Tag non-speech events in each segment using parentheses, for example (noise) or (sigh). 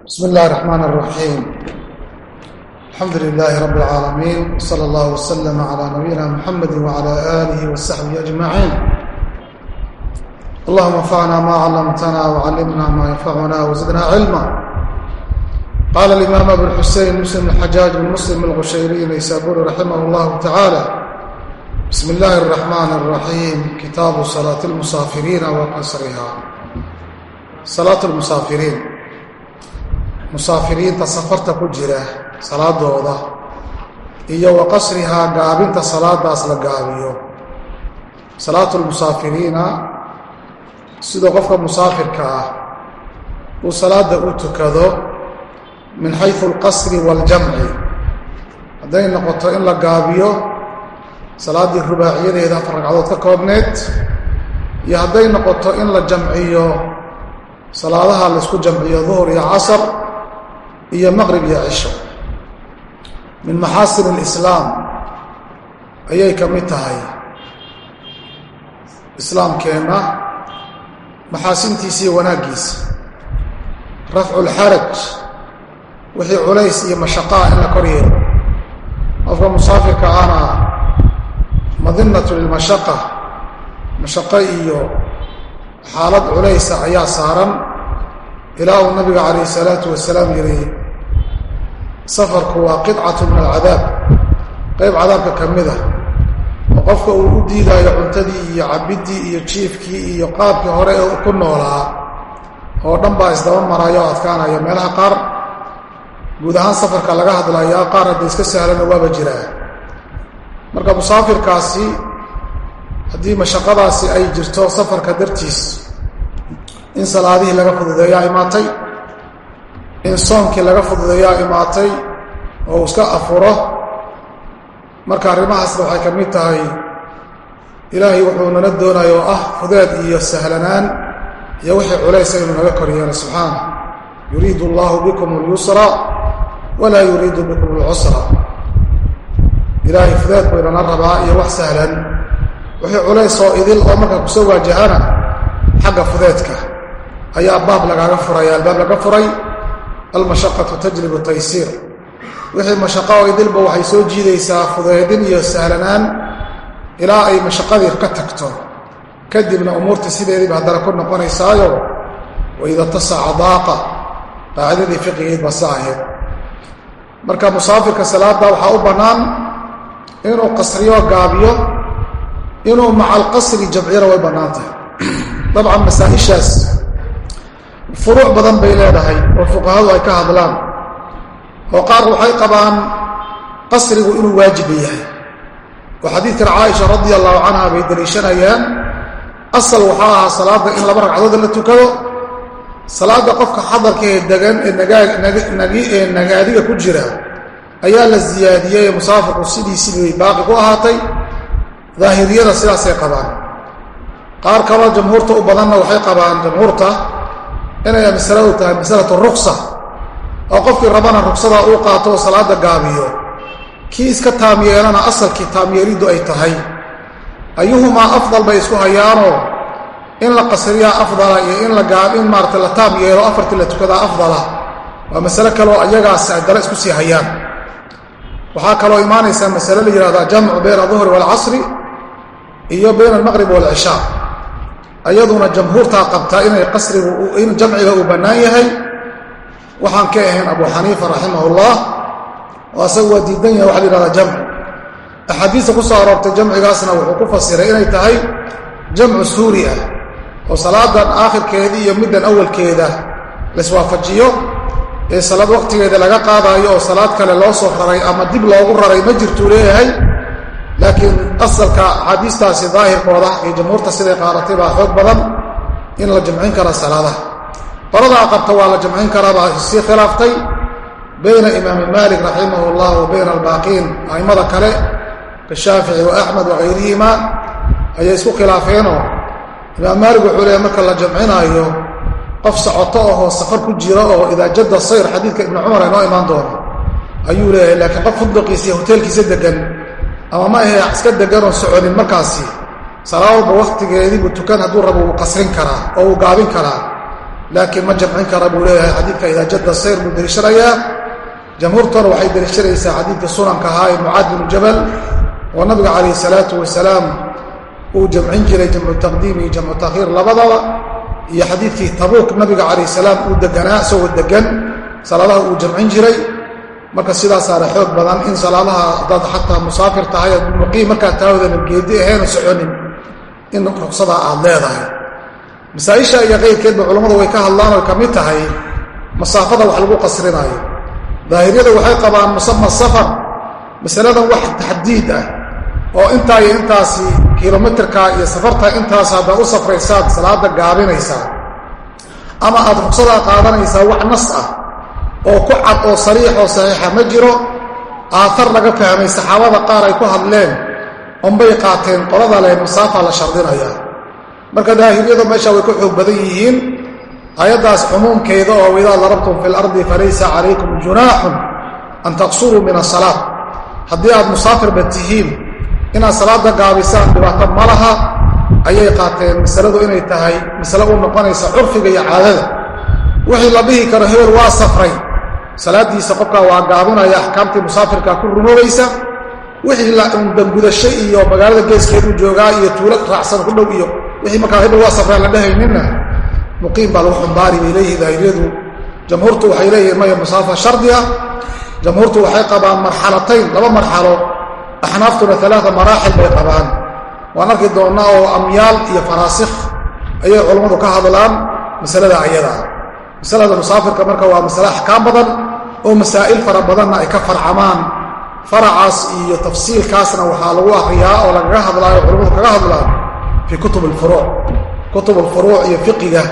bsm اllahi الرحmn الرaحيim alxamdu لlah rab العaalamiin wslى اllah وslm عlى nabiyina mxamedi وعlى آlih وصaxbihi أجmaعiin اllahuma اnfacna ma clamtna وcalimna ma ynfacuna وزidna cilma qaala الimaam abuاlxusein msلm الxajaaج bn msلm اlqushayri naysaburi raximah اllah taعaalى bsm اllahi الرaحman الرaحيim kitaabu salaaة الmusaafiriina wa qasriha. Salaaة الmusaafiriin musaafiriinta safarta ku jira salaadooda iyo wa qasrihaa gaabinta salaadaas la gaabiyo. Salaatu lmusaafiriina sidoo qofka musaafirka ah uu salaada u tukado min xaysu alqasri waaljamci hadday noqoto in la gaabiyo salaaddii rubaaciyadeeda afar ragcadood ka koobneed iyo hadday noqoto in la jamciyo salaadaha laysku jamciyo duhur iyo casar iyo maqrib iyo cisho min maxaasin alislaam ayay ka mid tahay islaamkeenna maxaasintiisa iyo wanaaggiisa. Rafcu lxaraj wixii culays iyo mashaqaa in la kor yeelo qofka musaafirka ana madinatu lilmashaqa mashaqo iyo xaalad culaysa ayaa saaran ilaa uu nabiga calayh salaatu wasalaam yihi safarku waa qidcatu min alcadaab. Qayb cadaabka ka mid ah oo qofka uu u diidaayo cuntadii iyo cabiddii iyo jiifkii iyo qaabkii hore ee ku noolaa oo dhan baa isdaba maraya oo adkaanaya. Meelaha qaar guud ahaan safarka laga hadlayaa qaar hadda iska sahlana waaba jiraa marka musaafirkaasi haddii mashaqadaasi ay jirto safarka dartiis in salaadihii laga fududeeyaa imaatay. In soonkii laga fududeeyaa imaatay. Oo iska afuro. Marka arrimahaasna waxay ka mid tahay ilaahay wuxuu nala doonaya oo ah fudeed iyo sahlanaan iyo wixii culaysa inuu naga kor subxaana yuriidu allahu bikum اlyusra walaa yuriidu bikum اlcusra ilaahay fudeed buu inala rabaa iyo wax sahlan. Wixii culays oo idil oo markaa ku soo waajahana xagga fudeedka ayaa baab lagaaga furaya albaab laga furay almashaqatu tajlibu taysiir. Wixii mashaqa oo idilba waxay soo jiidaysaa fudeedin iyo sahlanaan ilaa ay mashaqadii ka tagto. Kadibna umuurta sideediiba haddana ku noqonaysaayo waida tasaca daaqa qaacidadii fiqigeed baa sa ahayd. Marka musaafirka salaada waxaa u bannaan inuu qasriyo gaabiyo inuu maca alqasri jamciyana way bannaan tahay. Dabcan masaa-ishaas furuuc badan bay leedahay oo fuqahadu ay ka hadlaan. oo qaar waxay qabaan qasrigu inuu waajiba yahay. oo xadiidkan caaisha radia allahu canha bay daliishanayaan asal waxaa ahaa salaadda in laba ragcadood la tukado salaadda qofka xadarka ee degan ee nagaadiga ku jira ayaa la siyaadiyey ee musaafirku sidiisibay baaqi ku ahaatay daahiriyada sidaasay qabaan. qaar kaloo jamhuurta u badanna waxay qabaan jamhuurta inay masaladu tahay masalatu ruksa oo qofkii rabana ruksada uu qaato oo salaada gaabiyo kii iska taamyeelana asalkii taamyeeliddu ay tahay. Ayuhumaa afdal bay isku hayaanoo in la qasriyaa afdala iyo in in maarata la taam yeelo afartii la tukadaa afdala waa masale kaleoo ayagaas ay dale isku sii hayaan. Waxaa kaloo imaanaysaa masale la yihahdaa jamcu bayna aduhri waalcasri iyo bayna almaqrib waalcishaa ayaduna jamhuurtaa qabtaa inay qasrigu in jamciga uu bannaan yahay. Waxaan ka ahayn abu xaniifa raximah ullah oo asaga waa diidan yahay waxa la yihahdaa jamcu axaadiista ku soo aroortay jamcigaasna wuxuu ku fasiray inay tahay jamcu suuri ah oo salaadan aakhirkeedii iyo middan awalkeeda laiswaafajiyo ee salaad waqtigeeda laga qaadaayo oo salaad kale loo soo raray ama dib loogu raray ma jirtuu leeyahay laakiin asalka axaadiistaasi daahirkooda iyo jamhuurta siday qaadatay baa xoog badan in la jamcin kara salaadaha. Qoladaa qabta waa la jamcin karaabaa sii khilaaftay bayna imaami maalik raximah llah wa bayna albaaqiin a'immada kale kashaafici wa axmed wakayrihima ayay isku khilaafeenoo imaam maalik wuxuu leeyahy marka la jamcinaayo qof socoto ahoo safar ku jira oo idaa jadda sayr xadiidka ibni cumar aynoo imaan doono ayuu leeyahay laakiin qof fudliqiisa iyo hoteelkiisa degan ama ma ahe iska deganoo soconin markaasi. Salaad walba wakhtigeediibuu tukan hadduu rabo wuu qasrin karaa oo wuu gaabin karaa. Laakiin ma jamcin kara buu leeyahay xadiidka idaa jadda sayr buu deliishanayaa jamhuurtuna waxay deliishanaysaa xadiidka sunanka ahaa ee mucaad binu jabal oo nabiga calayhi salaatu wasalaam uu jamcin jiray jamcu taqdiim iyo jamcu takhiir labadaba. Iyo xadiidkii tabuuk nabiga calayh salaam uu deganaa isagoo degan salaadaha uu jamcin jiray marka sidaasaana xoog badan in salaadaha haddaad xataa musaafir tahay muqiim markaad taawdana geedi aheena soconin in ruqsadaa aad leedahay. Masaaisha iyo qayrkeedba culammadu way ka hadlaan oy ka mid tahay masaafada wax lagu qasrinaayo daahiriyada waxay qabaan musama safar masaladan wax taxdiid ah oo intaa iyo intaasi kilomitirka iyo safarta intaas haddaad u safraysaad salaada gaabinaysaa ama aad ruqsadaa qaadanaysaa wax nas ah oo ku cad oo sariix oo saxiixa ma jiro. Aatar laga fahmay saxaabada qaar ay ku hadleen unbay qaateen qolada leh masaafa la shardinayaa marka daahiriyadu meesha way ku xoog badan yihiin. Ayaddaas cumuumkeeda oo idaa darabtum fi lardi falaysa calaykum junaaxun an taqsuruu min asalaat haddii aad musaafirba tihiin inaad salaada gaabisaan dhibaato ma laha ayay qaateen masaladu inay tahay masale u noqonaysa curfiga iyo caadada. Wixii la dhihi karo hebel waa safray salaadiisa qofkaa waa gaabinaya axkaamtii musaafirkaa ku rumoobaysa wixii dangudasho iyo magaalada geeskeedu joogaa iyo tuulo raacsan ku dhow iyo wixii markaa hebel waa safraan la dhehayninna muqiim baa lagu xumbaari bay leeyihiin daahiriyadu. Jamhuurtu waxay leeyihiin maya musaafa shardi ah jamhuurtu waxay qabaan marxalatayn laba marxalo axnaaftuna alaaa maraaxil bay qabaan. Waan arki doonnaa oo amyaal iyo faraasikh ayay culammadu ka hadlaan masalada ayadaa masalada musaafirka marka waa masale axkaam badan oo masaa'il fara badanna ay ka farcamaan. Faracaas iyo tafsiilkaasna waxaa lagu akriyaa oo lagaga hadlaayo culammadu kaga hadlaan fii kutub alfuruuc kutub alfuruuc iyo fiqiga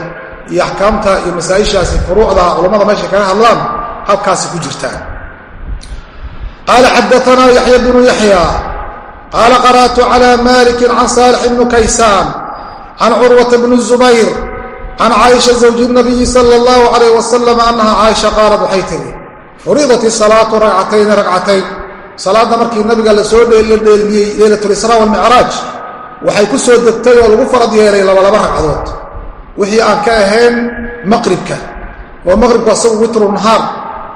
iyo axkaamta iyo masaa'ishaasi furuucda culammada meeshay kaga hadlaan halkaasi ku jirtaan qaala xadaanaa yaxya bnu yaxya qaala qara'tu cala maliki can saalix bni kaysaan can curwata bni zubayr can caaisha zawji nabiyi sala allahu calayh wasalam annaha caaisha qaalad waxay tihi furidat isalaatu ragcatayni ragcatayn salaadda markii nabiga la soo la dheelmiyey leylatulisraa walmicraaj waxay ku soo degtay oo lagu farad yeelay labalaba ragcadood. Wixii aan ka ahayn maqribka. Oo maqribku asagu witru nahaar.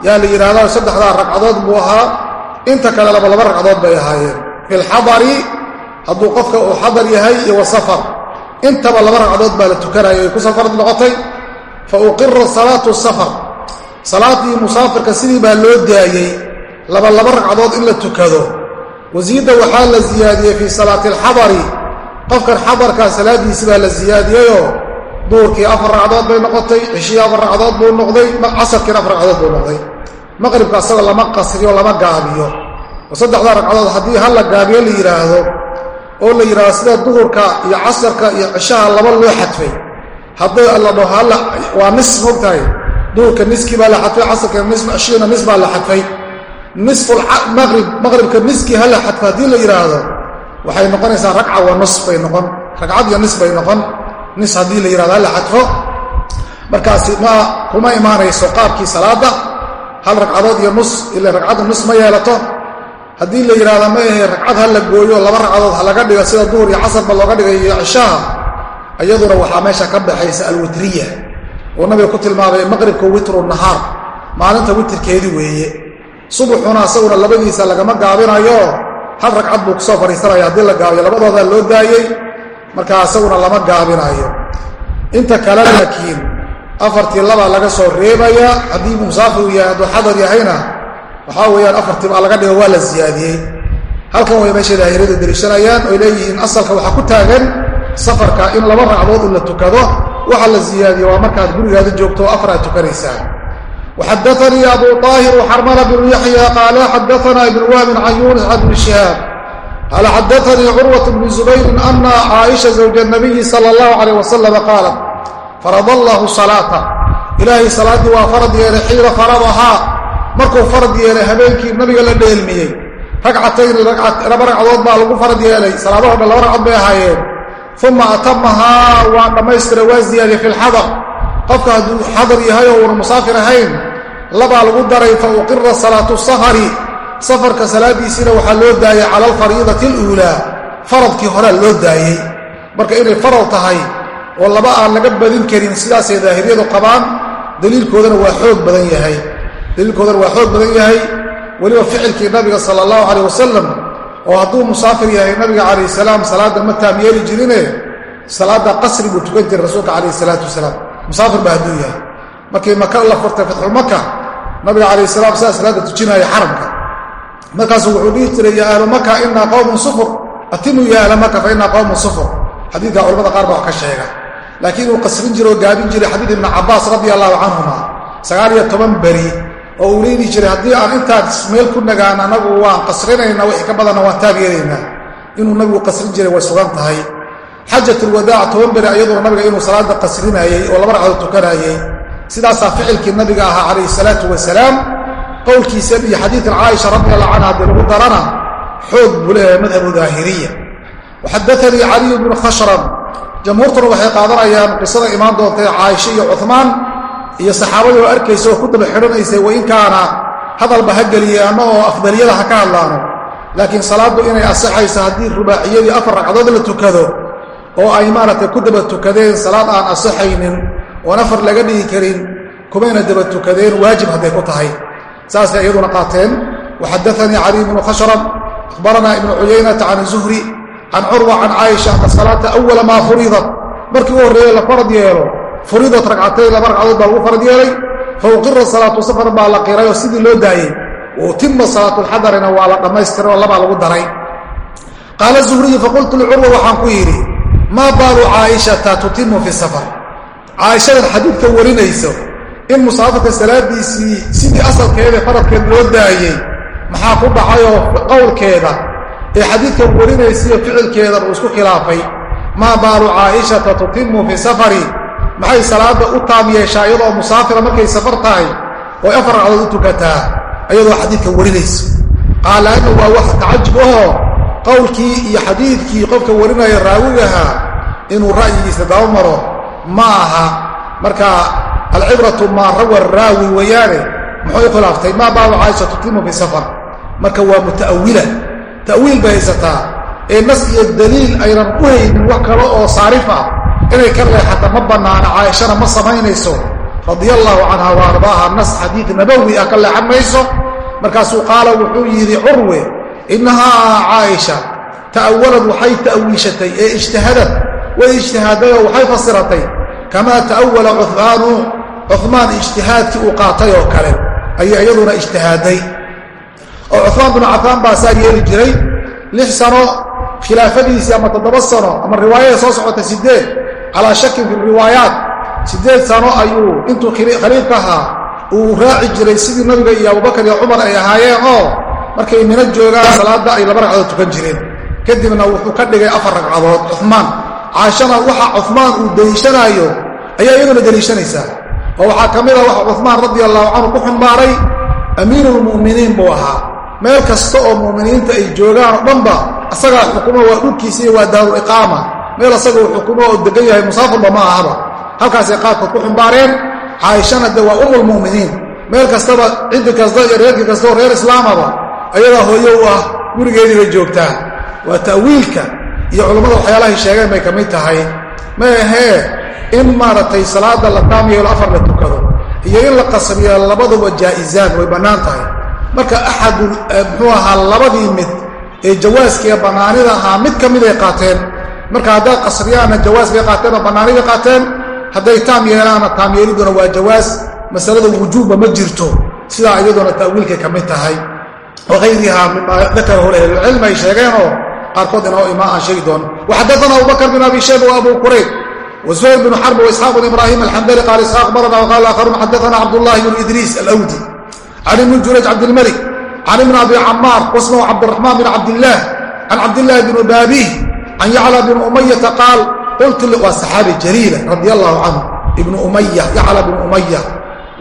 Yaa la yidhahdaa saddexdaa ragcadood buu ahaa. Inta kale labalaba ragcadood bay ahaayeen. Fi lxadari hadduu qofka uu xadar yahay iyo wa safar. Intaba laba ragcadood baa la tukanaya ay ku safarad noqotay. Fa uqira salaatu safar salaaddii musaafirka sidii baa loo daayey labalaba ragcadood in la tukado. Wasiidda waxaa la siyaadiyey fii salaati alxadari qofkan xadarkaa salaadiisi baa la siyaadiyeyoo duurkii afar ragcadood bay noqotay cishii afar ragcadood buu noqday casarkiina afar ragcadood buu noqday. Maqribka asagoo lama qasriyo lama gaabiyo. Oo saddexdaa ragcadood haddii hal la gaabiyo la yidhaahdo oo la yidhahdo sida duhurka iyo casarka iyo cishaha laba loo xadfay. Haddii la dhaho halla waa nis mogtahay duhurka niskii baa la xadfay casarka cishiina nis baa la xadfay. Nisfulmaqrib maqribka niskii hala xadfo haddii la yidhaahdo waxay noqonaysaa ragca wa nus bay noqon ragcad iyo nis bay noqon. Nis haddii la yidhahdo hala xadfo. Markaasi ma kuma imaanayso qaabkii salaadda hal ragcadood iyo nus ila ragcadda nus ma yeelato. Haddii la yidhahdo ma ahe ragcad ha la gooyo laba ragcadood ha laga dhigo sida duhur iyo casarba looga dhigay iyo cishaha iyaduna waxaa meesha ka baxaysa alwitriya uu nabiga ku tilmaamay maqribka witru nahaar. Maalinta witrkeedii weeye. Subuxuna asaguna labadiisa lagama gaabinayo. Hal ragcad buu ku soo fadhiisanaya. Haddii la gaabiyo labadoodaa loo daayey. Marka asaguna lama gaabinayo. Inta kale laakiin afartii labaa laga soo reebaya. Haddii musaafir yahay hadduu xadar yahayna waxaa weeyaan afartii baa laga dhigo waa la siyaadiyey. Halkan way meesha daahiradu deliishanayaan oy leeyihiin asalka waxaa ku taagan safarka in laba ragcadood in la tukado waxa la siyaadiye waa markaad gurigaada joogto afar aad tukanaysaan. Waxadaanii abu aahir xarmala bnu yaxya qaala xadaanaa ibn wahbin can yunis can ibni shihaab. Qaala xadaanii curwat bni zubayrin ana caaisha zawja nabiyi sala allahu calayh wasalama qaalat farad allahu salaata. Ilaahay salaaddii waa farad yeelay xiina faradahaa markuu farad yeelay habeenkii nabiga la dheelmiyey. Ragcatayni laba ragcadood baa lagu farad yeelay. Salaadaho dhan laba ragcod bay ahaayeen uma atamahaa waa dhammaystira waa ziyaadiyey fi lxadar qofka hadduu xadar yahay oo uuna musaafir ahayn labaa lagu daray fa uqira salaatu safari. Safarka salaaddiisiina waxaa loo daayey cala alfariidati aluulaa. Faradkii horea loo daayey marka inay farad tahay oo laba aan laga badin karin sidaasay daahiriyadu qabaan daliilkoodana waa xoog badan yahay. Daliilkoodana waa xoog badan yahay. Weliba ficilkii nabiga sala allahu calayh wasalam oo hadduu musaafir yahay nabiga calayh salaam salaadda ma taam jirine salaadda qasri buu tukan jiray rasuulka calayh salaatu wasalaam. Musaafir ba hadduu yahay. Markii maka la furtay fatxulmaka nabiga calayh salaam sidaa salaadda tujinaya xaramka. Markaasuu wuxuu dhihi jiray ya ahlu maka inaa qowmun sufur. Atimuu ya ahla maka fa inaa qowmun sufur. Xadiidka culamada qaar baa wax ka sheega. Laakiin uu qasrin jiro oo gaabin jiray xadiid ibni cabaas radia allahu canhuma sagaal iyo toban beri oo uu leydhi jiray haddii aan intaan meel ku nagaan anagu waan qasrinayna wixii ka badanna waan taagyeelaynaa inuu nabigu qasrin jiray way sugan tahay. Xajatulwadaac toban beri ayaduna nabiga inuu salaada qasrinayey oo laba ragcadood tukanayey sidaasaa ficilkii nabiga ahaa calayhi salaatu wasalaam. Qowlkiisa iyo xadiidkan caaisha radi allahu canha haddii lagu darana xoog buu leeyahay madhabu daahiriya. Waxadaanii caliyu bnu khashram jamhuurtuna waxay qaadanayaan qisada imaan doontae caaisha iyo cumaan iyo saxaabadii oo arkaysa oo ku daba xidhanaysay wain kaana hadalba ha geliyaano oo afdaliyada ha ka hadlaano. Laakiin salaaddu inay asaxayso haddii rubaaciyadii afar ragcadood la tukado oo ay maaragtay ku daba tukadeen salaad aan asaxaynin oon afar laga dhigi karin kumayna daba tukadeen waajib hadday ku tahay. Saasay iyaduna qaateen. Waxadaanii caliy bnu khashrab akhbaranaa ibnu cuyaynata can zuhri can curwa can caaisha ana salaata awala maa furidat. Markii u horreeye la farad yeelo furidat ragcatayn laba ragcadood baa lagu farad yeelay. Fa uqira salaatu safar baa la qiray oo sidii loo daayey wa utima salaatulxadarina waa la dhammaystiray oo labaa lagu daray. Qaala zuhriyu faqultu licurwa waxaan ku yidhi maa baalu caaishata tutimu fi safar? Caaishadan xadiidka warinayso in musaafirka salaadiisii sidii asalkeeda faradkeed loo daayey maxaa ku dhacayoo qowlkeeda ee xadiidkan warinaysiyo ficilkeedan uu isku khilaafay? Maa baalu caaishata tutimu fii safari maxay salaadda u taam yeeshaa iyadoo musaafira markay safar tahay ooy afar ragcadood u tukataa iyadoo xadiidka warinayso qaala anna waa wax tacajub ahoo? Qowlkii iyo xadiidkii qofka warinaya raawigaha inuu ra'yigiisa daba maro ma aha. Marka alcibratu maa rawa raawi weeyaane muxuu khilaaftay maa baalu caaisha tutimu fii safar. Marka waa muta'awila. Ta'wiil bay haysataa. Ee nas iyo daliil aynan u haynin wax kale oo saarif ah inay ka leexata ma bannaana caaishana ma samaynayso. Radia allaahu canha wa ardaaha nas xadiid nabowi ah ka leexan mayso. Markaasuu qaala wuxuu yidhi curwe innahaa caaisha ta'awalad waxay ta'wiishatay ee ijtahadad way ijtihaadayoo waxay fasiratay kamaa ta'awala cumaanu cumaan ijtihaadkii uu qaatay oo kale ayay iyaduna ijtihaaday. Oo cumaan binu cafaan baa saa yeeli jiray lix sano khilaafadiisii ama toddoba sano ama riwaayada soo socota siddeed calaa shakin fi riwaayaat. Siddeed sano ayuu intuu khaliifka ahaa uu raaci jiray sidii nabiga iyo abubakar iyo cumar ay ahaayeen oo markay mino joogaan salaadda ay laba ragcadood tukan jireen. Kadibna wuxuu ka dhigay afar ragcadood cumaan caashana waxa cumaan uu deliishanaayo ayaa iyaduna deliishanaysaa. Oo waxaa ka mid a waxa cumaan radia allahu canhu ku xumbaaray amiiruulmu'miniin buu ahaa. Meel kasta oo mu'miniinta ay joogaan oo dhanba asagaa xukumo waa dhulkiisa iyo waa daarul iqaama meel asaga uu xukumo oo degan yahay musaafirba ma ahaba. Halkaasay qaarkood ku xumbaareen caaishana de waa umulmu'miniin meel kastaba ciddi kasta iyo reerkii kasta oo reer islaamaba ayadaa hooyo u ah gurigeedii bay joogtaa waa ta'wiilka iyo culammada waxyaalahay sheegeen bay ka mid tahay. Ma ahee in maaragtay salaada la taam yeelo afar la tukado iyo in la qasriyo labaduba jaa'izaan way bannaan tahay. Marka axadu muxuu ahaa labadii mid ee jawaaskiiyo bannaanida ahaa mid ka miday qaateen marka haddaad qasriyaanna jawaas bay qaateen oo bannaaniday qaateen hadday taam yeelaanna taam yeeliduna waa jawaas masalada wujuubba ma jirto. Sidaa iyaduna ta'wiilkay ka mid tahay. Waayrihaa mima dakarahu ahlulcilm ay sheegeenoo qaarkood inoo imaa aan sheegi doono waxadaana abubakr bin abi shayba wa abu kurayb wasuhayl bn xarb waisxaaq bn ibrahim alxandali qaal isxaaq barana wqaal aakharun xadaana cabdullahi bn idriis alawdi can ibni jurayj cabdilmalik can ibn abi camaar wasmahu cabdiraxmaan bin cabdillaah can cabdillahi bn baabih can yacla bn umayata qaal qultu waa saxaabi jaliila radi allahu canhu ibnu umaya yacla bn umaya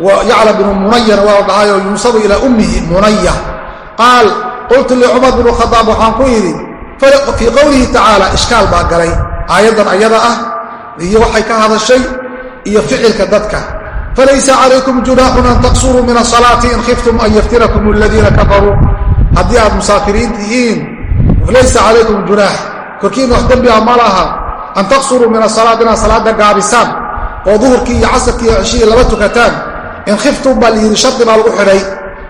yacla bnu munayana waa la dhahayo yunsabu ilaa ummihi munaya qaal qultu licumar bn khadaab waxaan ku yidhi fii qowlihi tacaala ishkaal baa galay aayaddan ayada ah iyo waxay ka hadashay iyo ficilka dadka falaysa calaykum junaaxun an taqsuruu min asalaati in khiftum an yaftinakum aladiina kafaruu haddii aad musaafiriin tihiin laysa calaykum junaax korkiina wax dembi ah ma laha an taqsuruu min asalaad inaad salaada gaabisaan oo duhurkii iyo casarkii iyo ceshihii laba tukataan in khiftum baa layidhi shardi baa lagu xidhay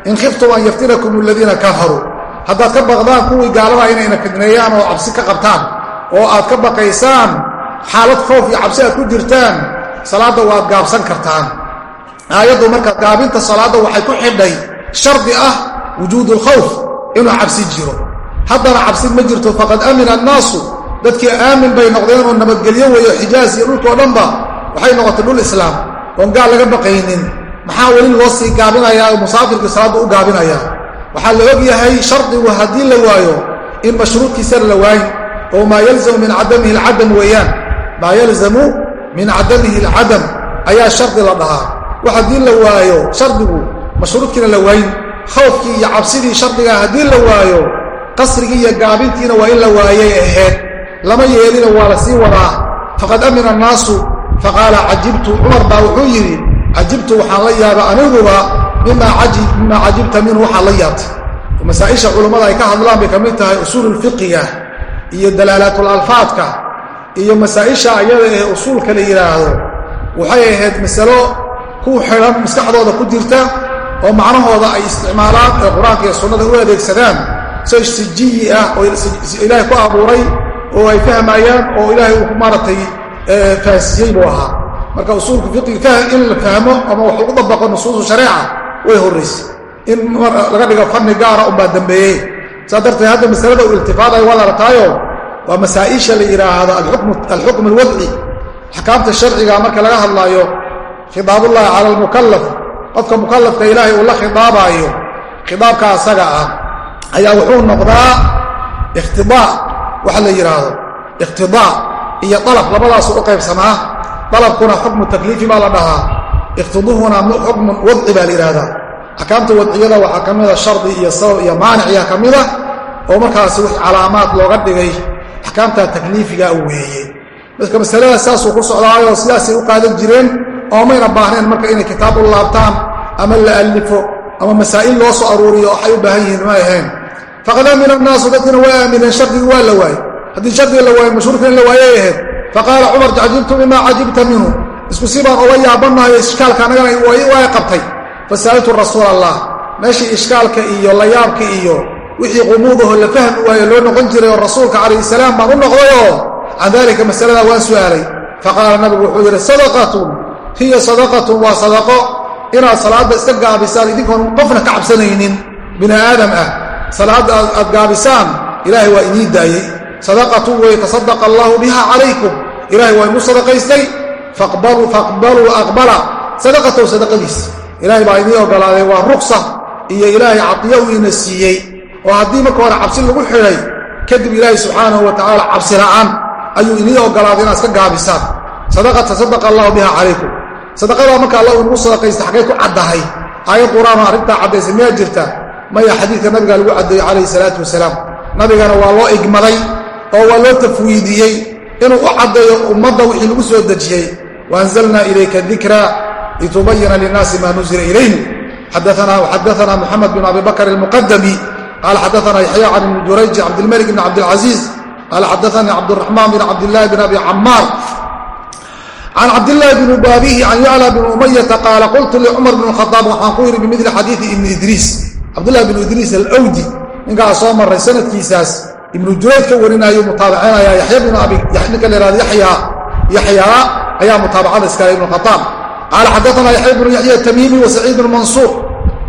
in khiftum an yaftinakum aladiina kafaruu haddaad ka baqdaan kuwii gaalada inayna fidneeyaan oo cabsi ka qabtaan oo aad ka baqaysaan xaalad khoof iyo cabsi aad ku jirtaan salaadda waad gaabsan kartaan. Aayaddu marka gaabinta salaadda waxay ku xidhay shardi ah wujuudu lkhawf inuu cabsi jiro haddana cabsi ma jirto faqad amina annaasu. Dadkii aamin bay noqdeen oo nabadgelyo weeyo xijaas iyo dhulkao dhanba waxay noqotay dhul islaam. Oon gaal laga baqaynin. Maxaa weli loo sii gaabinayaa oo musaafirkii salaadda u gaabinayaa waxaa la og yahay shardigu haddii la waayo in mashruudkiisana la waayin oo maa yalzamu min cadamihi alcadam weeyaan. Maa yalzamu min cadamihi alcadam. Ayaa shardi la dhahaa. Wax haddii la waayo shardigu mashruudkiina la waayin. Khawfkii iyo cabsidii shardigaa haddii la waayo qasrigii iyo gaabintiina waa in la waayay ahayd lama yeelina waa la sii wadaa. Faqad amina annaasu faqaala cajibtu. Cumar baa wuxuu yidhi cajibtu waxaan la yaaba aniguba mimaa cajibta minhu waxaa la yaabtay. Masaa'isha culammada ay ka hadlaan bay ka mid tahay usuululfiqiga iyo dalaalaatul-alfaadka iyo masaa'isha ayada ee usuulka la yidhaahdo waxay ahayd masalo ku xidhan maskaxdooda ku jirta oo macnahooda ay isticmaalaan ee qur'aanka iyo sunnada u adeegsadaan sijiyi ah oo ilaahay ku abuuray oo ay fahmayaan oo ilaahay uu maaragtay fahansiiyey buu ahaa. Marka usuulka fiqiga in la fahmo ama wax lagu dabaqo nusuusu shareeca way horraysay in laga dhigo fanni gaara unbaa dambeeyey. Saas darteed hadda masalada uu iltifaadayo waa la artaayo waa masaa'isha la yidhaahdo alxukm alwadci axkaamta sharciga marka laga hadlaayo khidaabullahi cala almukallaf qofka mukallafka ilaahay uu la khidaabaayo khidaabka asaga ah ayaa wuxuu noqdaa ikhtidaa waxa la yidhaahdo ikhtidaa iyo dalab labadaasu u qaybsamaa dalabkuna xukmu takliifi baa la dhahaa ikhtiduhuna xukmun wadci baa la yidhahdaa axkaamta wadciyada waxaa ka mida shardi iyo sabab iyo maaniciya ka mida oo markaasi wix calaamaad looga dhigay axkaamta takliifiga weeye. Marka masalada saasuu ku socdaayo sidaasay u qaadan jireen oo mayna baahneen marka inay kitaab u laabtaan ama la allifo ama masaa'il loo soo aruuriyo waxay u baahan yihiin ma ahayn faqad aamina annaasu dadkina waa aamineen shardigii waa la waayey haddii shardiga la waayo mashhuurka la waayay ahayd faqaala cumar cajibtu mimaa cajibta minhu isku si baan oga yaabanayo ishkaalka annagana waa qabtay fasa'altu rasuula allah meeshii ishkaalka iyo layaabka iyo wixii qumuudaho la fahmi waayo loo noqon jiray oo rasuulka calayhi salaam baan u noqdayoo can daalika masaladaa waan su'aalay faqaala nabigu wuxuu yidhi sadaqatun hiya sadaqatun waa sadaqo inaad salaadda iska gaabisaan idinkoon qofna ka cabsanaynin bini aadam ah salaadda aad gaabisaan ilaahay waa idiin daayey sadaqatun wey tasadaqa allaahu biha calaykum. Ilahay waa inuu sadaqaystay. Faqbaluu aqbala. Sadaqatow sadaqadiis. Ilaahay baa idiin ogolaaday waa ruksa iyo ilaahay cadiya uu ina siiyey. Oo haddii marka hore cabsi lagu xidhay kadib ilaahay subxaanahu wa tacaala cabsi la'aan ayuu idiin ogolaaday inaad iska gaabisaan sadaqa tasadaqa allahu biha calaykum. Sadaqadaa marka alla uu inagu sadaqaysta xaggay ku caddahay. Aayad qur'aanoo arrintaa caddaysa miyaa jirta maya xadiidka nabigaa lagu caddeeyey calayhi salaatu wasalaam. Nabigana waa loo igmaday oo waa loo tafwiidiyey inuu u caddeeyo ummadda wixii lagu soo dejiyey. Waanzalnaa ilayka dikra litubayina linnaasi maa nuzila ilayhim xadaana muxamed bin abi bakr almuqadami qaala xadaana yaxya can ibni jurayji cabdilmalik bn cabdilcaziiz qaala xadaanii cabduraxmaan bin cabdillahi bin abi camaar can cabdillaahi bni baabihi can yacla bn umayata qaala qultu licumar bn khadaab waxaan ku yidhi bimidli xadiidi ibni idriis cabdullahi bn idriis alawdi ninkaas soo maray sanadkiisaas ibnu jurayd ka warinaayo mutaabacinaya yaxya bn abi ninka la yhahdo yaxya yaxyaa ayaa mutaabacada iskale ibn khadaab qaala xadaana yaxya bnu yaxya tamiimi wa saciid bn mansuur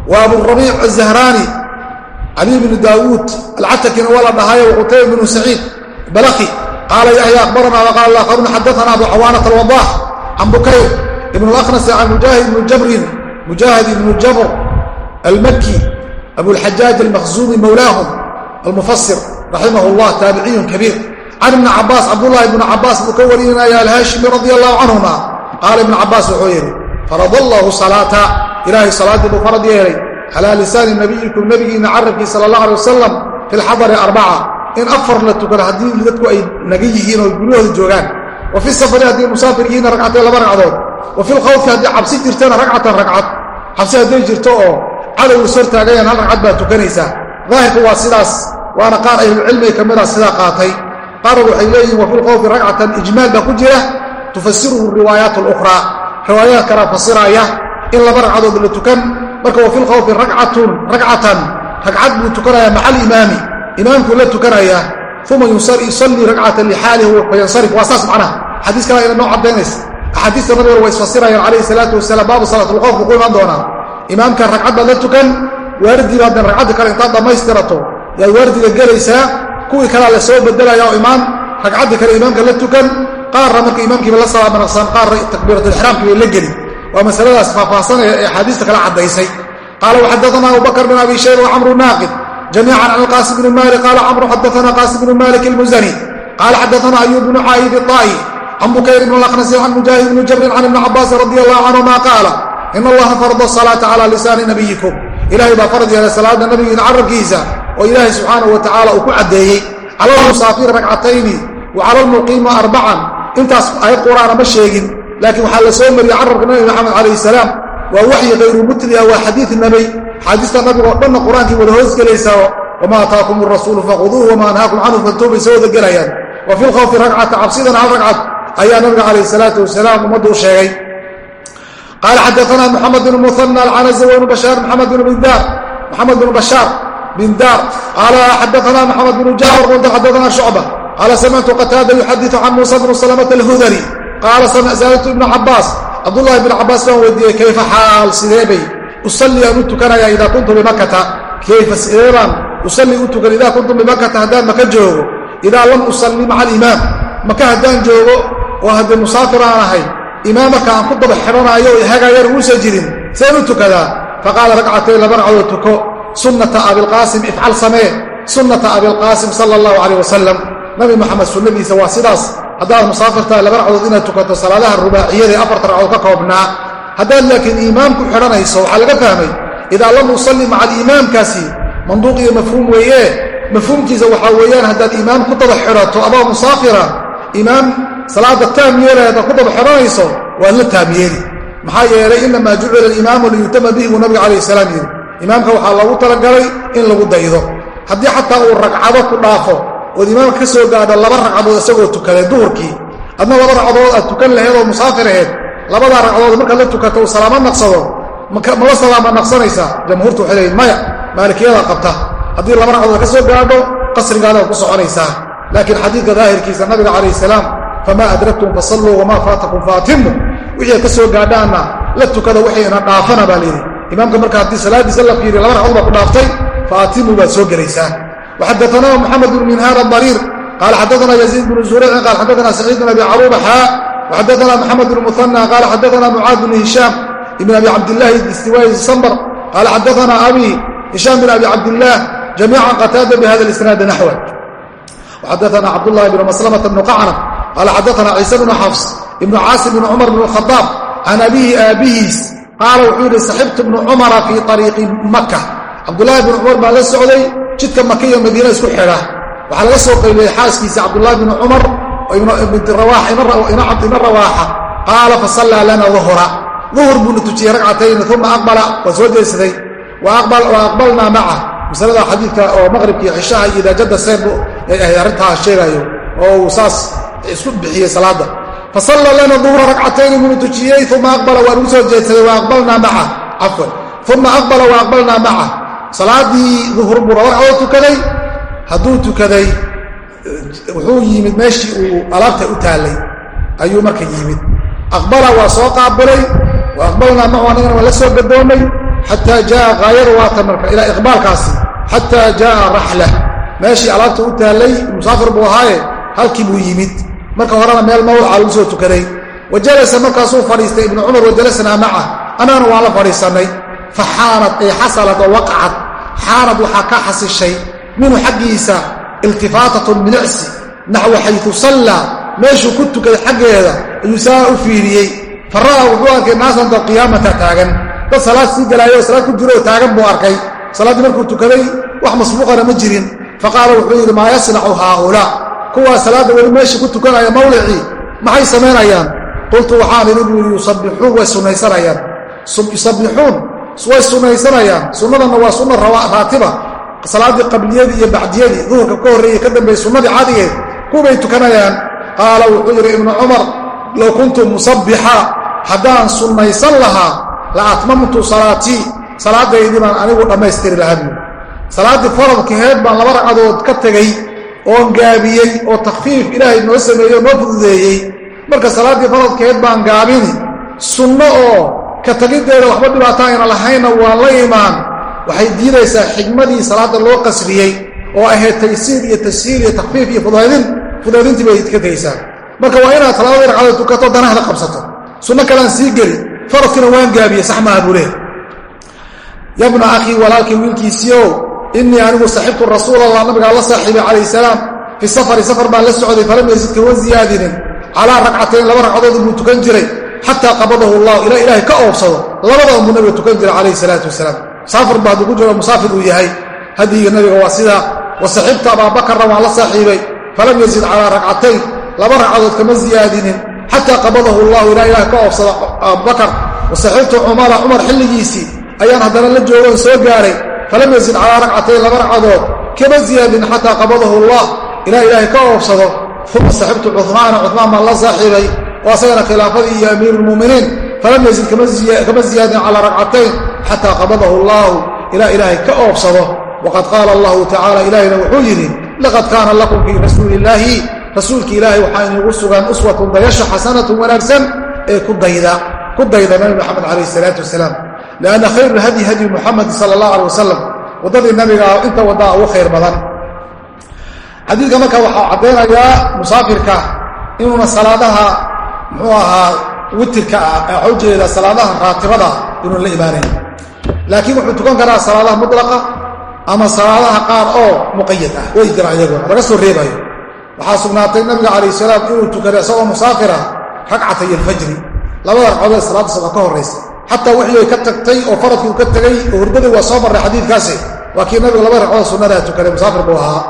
wa aburabiic azahraani cali bnu daawuud alcatakina waa la waqutayba bnu saciid balaki qaala yaxya akhbarana waqaala aakharuna xadaana abu cawaanat alwadaax can bukayr ibn اlakhnasi can mujaahid ibnu jabrin mujaahid ibnu jabr almaki abulxajaaj almakhzuumi mowlaahum almufasir raximah اllah taabiciyun kabiir can ibni cabaas cabdullahi ibnu cabaas buu ka warinaya alhaashimi radi allahu canhuma qaala ibnu cabaas wuxuu yidhi farad allahu salaata. Ilaahay salaaddii buu farad yeelay. Calaa lisaani nabiyikum nebigiina carabkii sala allah alay wasalam fi lxadari arbaca. In afar la tukado haddii dadku ay naga yihiin oo guryahooda joogaan. Wa fi safari haddii musaafir yihiinna ragcatayn laba ragcadood. Wa fi lkhawfi haddii cabsi jirtana ragcatan ragcad. Cabsi hadday jirto oo cadow is hortaagayaan hal ragcad baad tukanaysaa. Daahirku waa sidaas waana qaar ahlulcilmiga ka mida sidaa qaatay. Qaarna waxay leeyihiin wa fi lkhawfi ragcatan ijmaal baa ku jira tufasiruhu riwaayaat اlukhraa riwaayaad kalaa fasiraya in laba ragcadood la tukan marka wa fi lkhawfi racatun ragcatan ragcad buu tukanaya maca alimaami imaamkuu la tukanaya uma yusallii ragcatan lixaalihi fayansarif waa saas macnaha. Xadiis kala ina noo caddaynaysa axaadiista nabiga way isfasirayaan calayhi salaatu wasalaam baabu salaatulkhawfku ku imaan doonaa imaamka ragcad la tukan waardiiba haddan ragcadda kale intaad dhammaystirato. Yaad waardiga gelaysaa kuwii kalea la soo bedelaya oo imaam ragcaddii kale imaamka la tukan qaarna marka imaamkiiba la salaamanaqsaan qaarna takbiiratulixraamkii bay la geli waa masaladaas faahfaahsanaya ee axaadiista kale caddaysay. Qaala waxadaana abubakr bin abi shayba wacamru naaqid jamiican can alqaasim bni malik qaala camru xadaana qaasim bnu malik ilmuzani qaala xadaana ayub bnu caayid iطaa'i can bukayr bn lakhnasi can mujaahid bni jabrin can ibni cabaasin radi allahu canhuma qaala in allaha farada salaata cala lisaani nabiyikum ilahay baa farad yeelay salaada nabigiina carabkiisa oo ilaahay subxaanahu wa tacaala uu ku caddeeyey cala almusaafiri ragcatayni wa cala almuqiima arbacan intaas ayad qur'aana ma sheegin laakiin waxaa la soo mariyey carabka nabi maxamed calayh salaam waa waxyi hayru mutlia waa xadiid nabiy xaadiista nabiga oo dhanna qur'aankii wada hoos gelaysaa wama ataakum arasuulu faquduuh wama anhaakum canhu fantuubay soo wada gelayaan wa fi lkhawfi ragcata cabsidana hal ragcad ayaa nabiga calayh salaatu wasalaam ummaddu u sheegay qaala xadaana muxamed bn muana alcanazi wbnu bashaar maxamed bn bindar maxamed bn bashaar bindar qaala xadaana maxamed bn jacfar qulta xadaana shucba qaala samictu qataada yuxadiu can muusa bn salamata alhudari qaala saaltu ibna cabaas cabdullahi bn cabaas baan weydiiyey kayfa xaal sideebay usallii aan u tukanaya idaa kuntu bimakata kayfa sideebaan usallii u tukan idaa kuntu bimakata haddaan maka joogo idaa lam usalli maca alimaam maka haddaan joogo oo haddii musaafir aan ahay imaamaka aan ku daba xidhanaayo o hagaayana uusan jirin seen u tukadaa faqaala ragcatayn laba ragcadood tuko. Sunnata abilqaasim ifcal samee. Sunnata abilqaasim sala allahu calayh wasalam nabi moxamed sunnadiisa waa sidaas. Haddaad musaafirtahay laba ragcadood inaad tukato salaadaha rubaaciyada ee afarta ragcadood ka koobnaa. Haddaad laakiin iimaamku xidhanayso waxaa laga fahmay idaa lam usalli maca aliimaamkaasi manduuq iyo mafhuum weeye mafhuumkiisa waxaa weeyaan haddaad imaam ku daba xidhato adoo musaafira imaam salaada taam haddaad ku daba xidhanayso waad la taam yeeli maxaa yeelay inamaa jucila alimaamu liyutama bihi buu nabiga calayh salaam yidhi imaamka waxaa loogu talagalay in lagu daydo. Haddii xataa uu ragcado ku dhaafo ood imaamka ka soo gaadho laba ragcadood isagoo tukaday duhurkii adna laba ragcadood aad tukan laheed oo musaafir aheed labadaa ragcadood markaad la tukato uu salaamo naqsado mala salaama naqsanaysaa jamhuurtu waxay leeyiin maya maalikiyadaa qabta. Haddii laba ragcadood ka soo gaadho qasrigaadaad ku soconaysaa. Laakiin xadiidka daahirkiisa nabiga calayh salaam famaa adraktum fasalluu wamaa faatakum faatimu. Wixii ad ka soo gaadhaanna la tukada wixiina dhaafana baa layidhi imaamka marka haddii salaadiisa la fiiriya laba ragcadood baa ku dhaaftay faatimu baad soo gelaysaa waxadaanaa moxamed bnu minhaar adariir qaala xadaana yaziid bnu zuraycin qaal xadaana saciid bn abi caruuba xaa waxadaana moxamed bnu muhana qaala xadaana mucaad bnu hishaam ibn abi cabdillahi istiwaayi sambr qaala xadaana abi hishaam bn abi cabdillaah jamiican qataada bihada isnaadi naxwa waxadaana cabdullahi bnu maslamata bnu qacnab qaala xadaana ciise bnu xafs ibnu caasim bn cumar bn khadaab can abihi aabihiis qaala wuxuu yidhi saxibtu bnu cumara fii ariiqi maka cabdullaahi bnu cumar baa la socday jidka maka iyo madiina isku xidha waxaa laga soo qayliyey xaaskiisa cabdullaahi bnu cumar ina rawaaxa qaala fasallaa lana duhura duhur buuna tujiyey ragcatayni uma aqbala waa soo jeedsaday wa aqbalnaa maca masalada xadiidka oo maqribkii xishaha iyo idaajadda seen ay ahayd arrintaa sheegaayo oo uu saas isku bixiyey salaadda fasalla lana duhura ragcatayni buuna tujiyey uma aqbala waa nagu soo jeedsaday wa aqbalnaa maca. Cafwan uma aqbala wa aqbalnaa maca. Salaadii duhur buu laba ragcadood tukaday. Hadduu tukaday wuxuu yimid meeshii uu alaabta u taallay ayuu marka yimid. Aqbala waa soo qaabilay wa aqbalnaa macu annagana waa la soo gadoomay. Xataa jaaa haayadu waata marka ilaa iqbaalkaasi. Xataa jaaa raxla. Meeshii alaabta u taallay musaafir buu ahaaye halkii buu yimid marka horena meel mawlca lagu soo tukaday wa jalasa markaasuu fadhiistay ibnu cumar wa jalasnaa maca annagana waan la fadhiisannay fa xaanad ay xasalad oo waqacad xaanad waxaa ka xasishay minhu xaggiisa iltifaatatun milicsi naxwa xayu sallaa. Meeshuu ku tukaday xaggeeda ayuu saa u fiiriyey. Fa ra'aa wuxuu arkay naasan dad qiyaamata taagan. Dad salaad sii galaayo oo salaad ku jiro oo taagan buu arkay. Salaaddii markuu tukaday wax masbuuqana ma jirin. Fa qaala wuxuu yidhi maa yasnacu haaulaa kuwaa salaadda weli meesha ku tukanaya mawlicii maxay samaynayaan qultu waxaan buu yidhi yusabbixuun. Way sunnaysanayaan yusabbixuun. Way sunnaysanayaan sunnadanna waa sunna raatiba. Salaaddii qabliyadii iyo bacdiyadii duhurka ka horreeyey ka dambeeyey sunnadii caadigeed kuway tukanayaan. Qaala wuxuu yidhi ibnu cumar low kuntu musabbixa haddaan sunnaysan lahaa la atmamtu salaatii salaadaydii baan anigu dhammaystiri lahaa. Buuri salaaddii faradkaheed baan laba ragcadood ka tegey oon gaabiyey oo takfiif ilaahay noo sameeyey oo noo fududeeyey. Marka salaaddii faradkeed baan gaabini sunno oo ka tegiddeeda waxba dhibaato ayna lahaynna waan la imaan. Waxay diidaysaa xigmadii salaadda loo qasriyey oo ahayd taysiir iyo tashiil iyo takfiif iyo fudaydin. Fudaydintii bay ka tegaysaa marka waa inaad salaadadii ragcadood tukato danahda qabsato. Sunno kalean sii geli. Faradkiina waan gaabiye sax maaha buu yabna akhii walaalkii wiilkiisiiow innii anigu saxibtu rasuulallah nabigaa la saaxiibay calayh salaam. Fi safari safar baan la socday falam yazid kama ziyaadinin. Calaa ragcatayn laba ragcadood buu tukan jiray xataa qabadahu allah ilaa ilaahay ka oobsado labada unbuu nabiga tukan jiray calayhi salaatu wasalaam. Musaafir baa hadduu ku jiro musaafir uu yahay. Hadyiga nabiga waa sidaa wa saxibta abaabakarna waan la saaxiibay. Falam yazid calaa ragcatayn laba ragcadood kama ziyaadinin. Xataa qabadahu allahu ilaa ilaahay ka oobsado abubakar wa saxibtu cumara cumar xilligiisii ayaan haddana la joogoon soo gaaray falam yazid calaa ragcatayn laba ragcadood kama ziyaadin xataa qabadahu allah. Ilaa ilaahay ka oobsado. Uma saxibtu cumaana cumaan baan la saaxiibay. Oo asagana khilaafadii iyo amiiruulmu'miniin falam yazid kama ziyaadin calaa ragcatayn xataa qabadahu allaahu ilaa ilaahay ka oobsado. Waqad qaala allahu tacaala ilaahayna wuxuu yidhi laqad kaana lakum fii rasuuli illaahi rasuulki ilaahay waxaa inigu sugan uswatun dayasho xasanatun wanaagsan ee ku dayda nabi maxamed calayh isalaatu wasalaam lianna khayru lhadyi hadyu muxamadi sala allah alay wasalam waddadii nabiga inta waddaa ugu khayr badan xadiidka marka waxaa caddaynayaa musaafirka inuuna salaadaha muxuu ahaa witirka ah waxaa ujeeda salaadaha raatibada inuun la imaanayn laakiin wuxuu tukan karaa salaadaha mutlaqa ama salaadaha qaar oo muqayad ah way jiraan iyaguna laga soo reebayo waxaa sugnaatay nabiga calayh salaam inuu tukaday isagoo musaafira ragcatay alfajri labada ragcadood salaadda sabca ka horraysa xataa wixii ay ka tagtay oo faradkii uu ka tegey oo hurdadii waa soo marray xadiidkaasi waa kii nabiga labada ragcadood sunnadaa tukaday musaafir buu ahaa.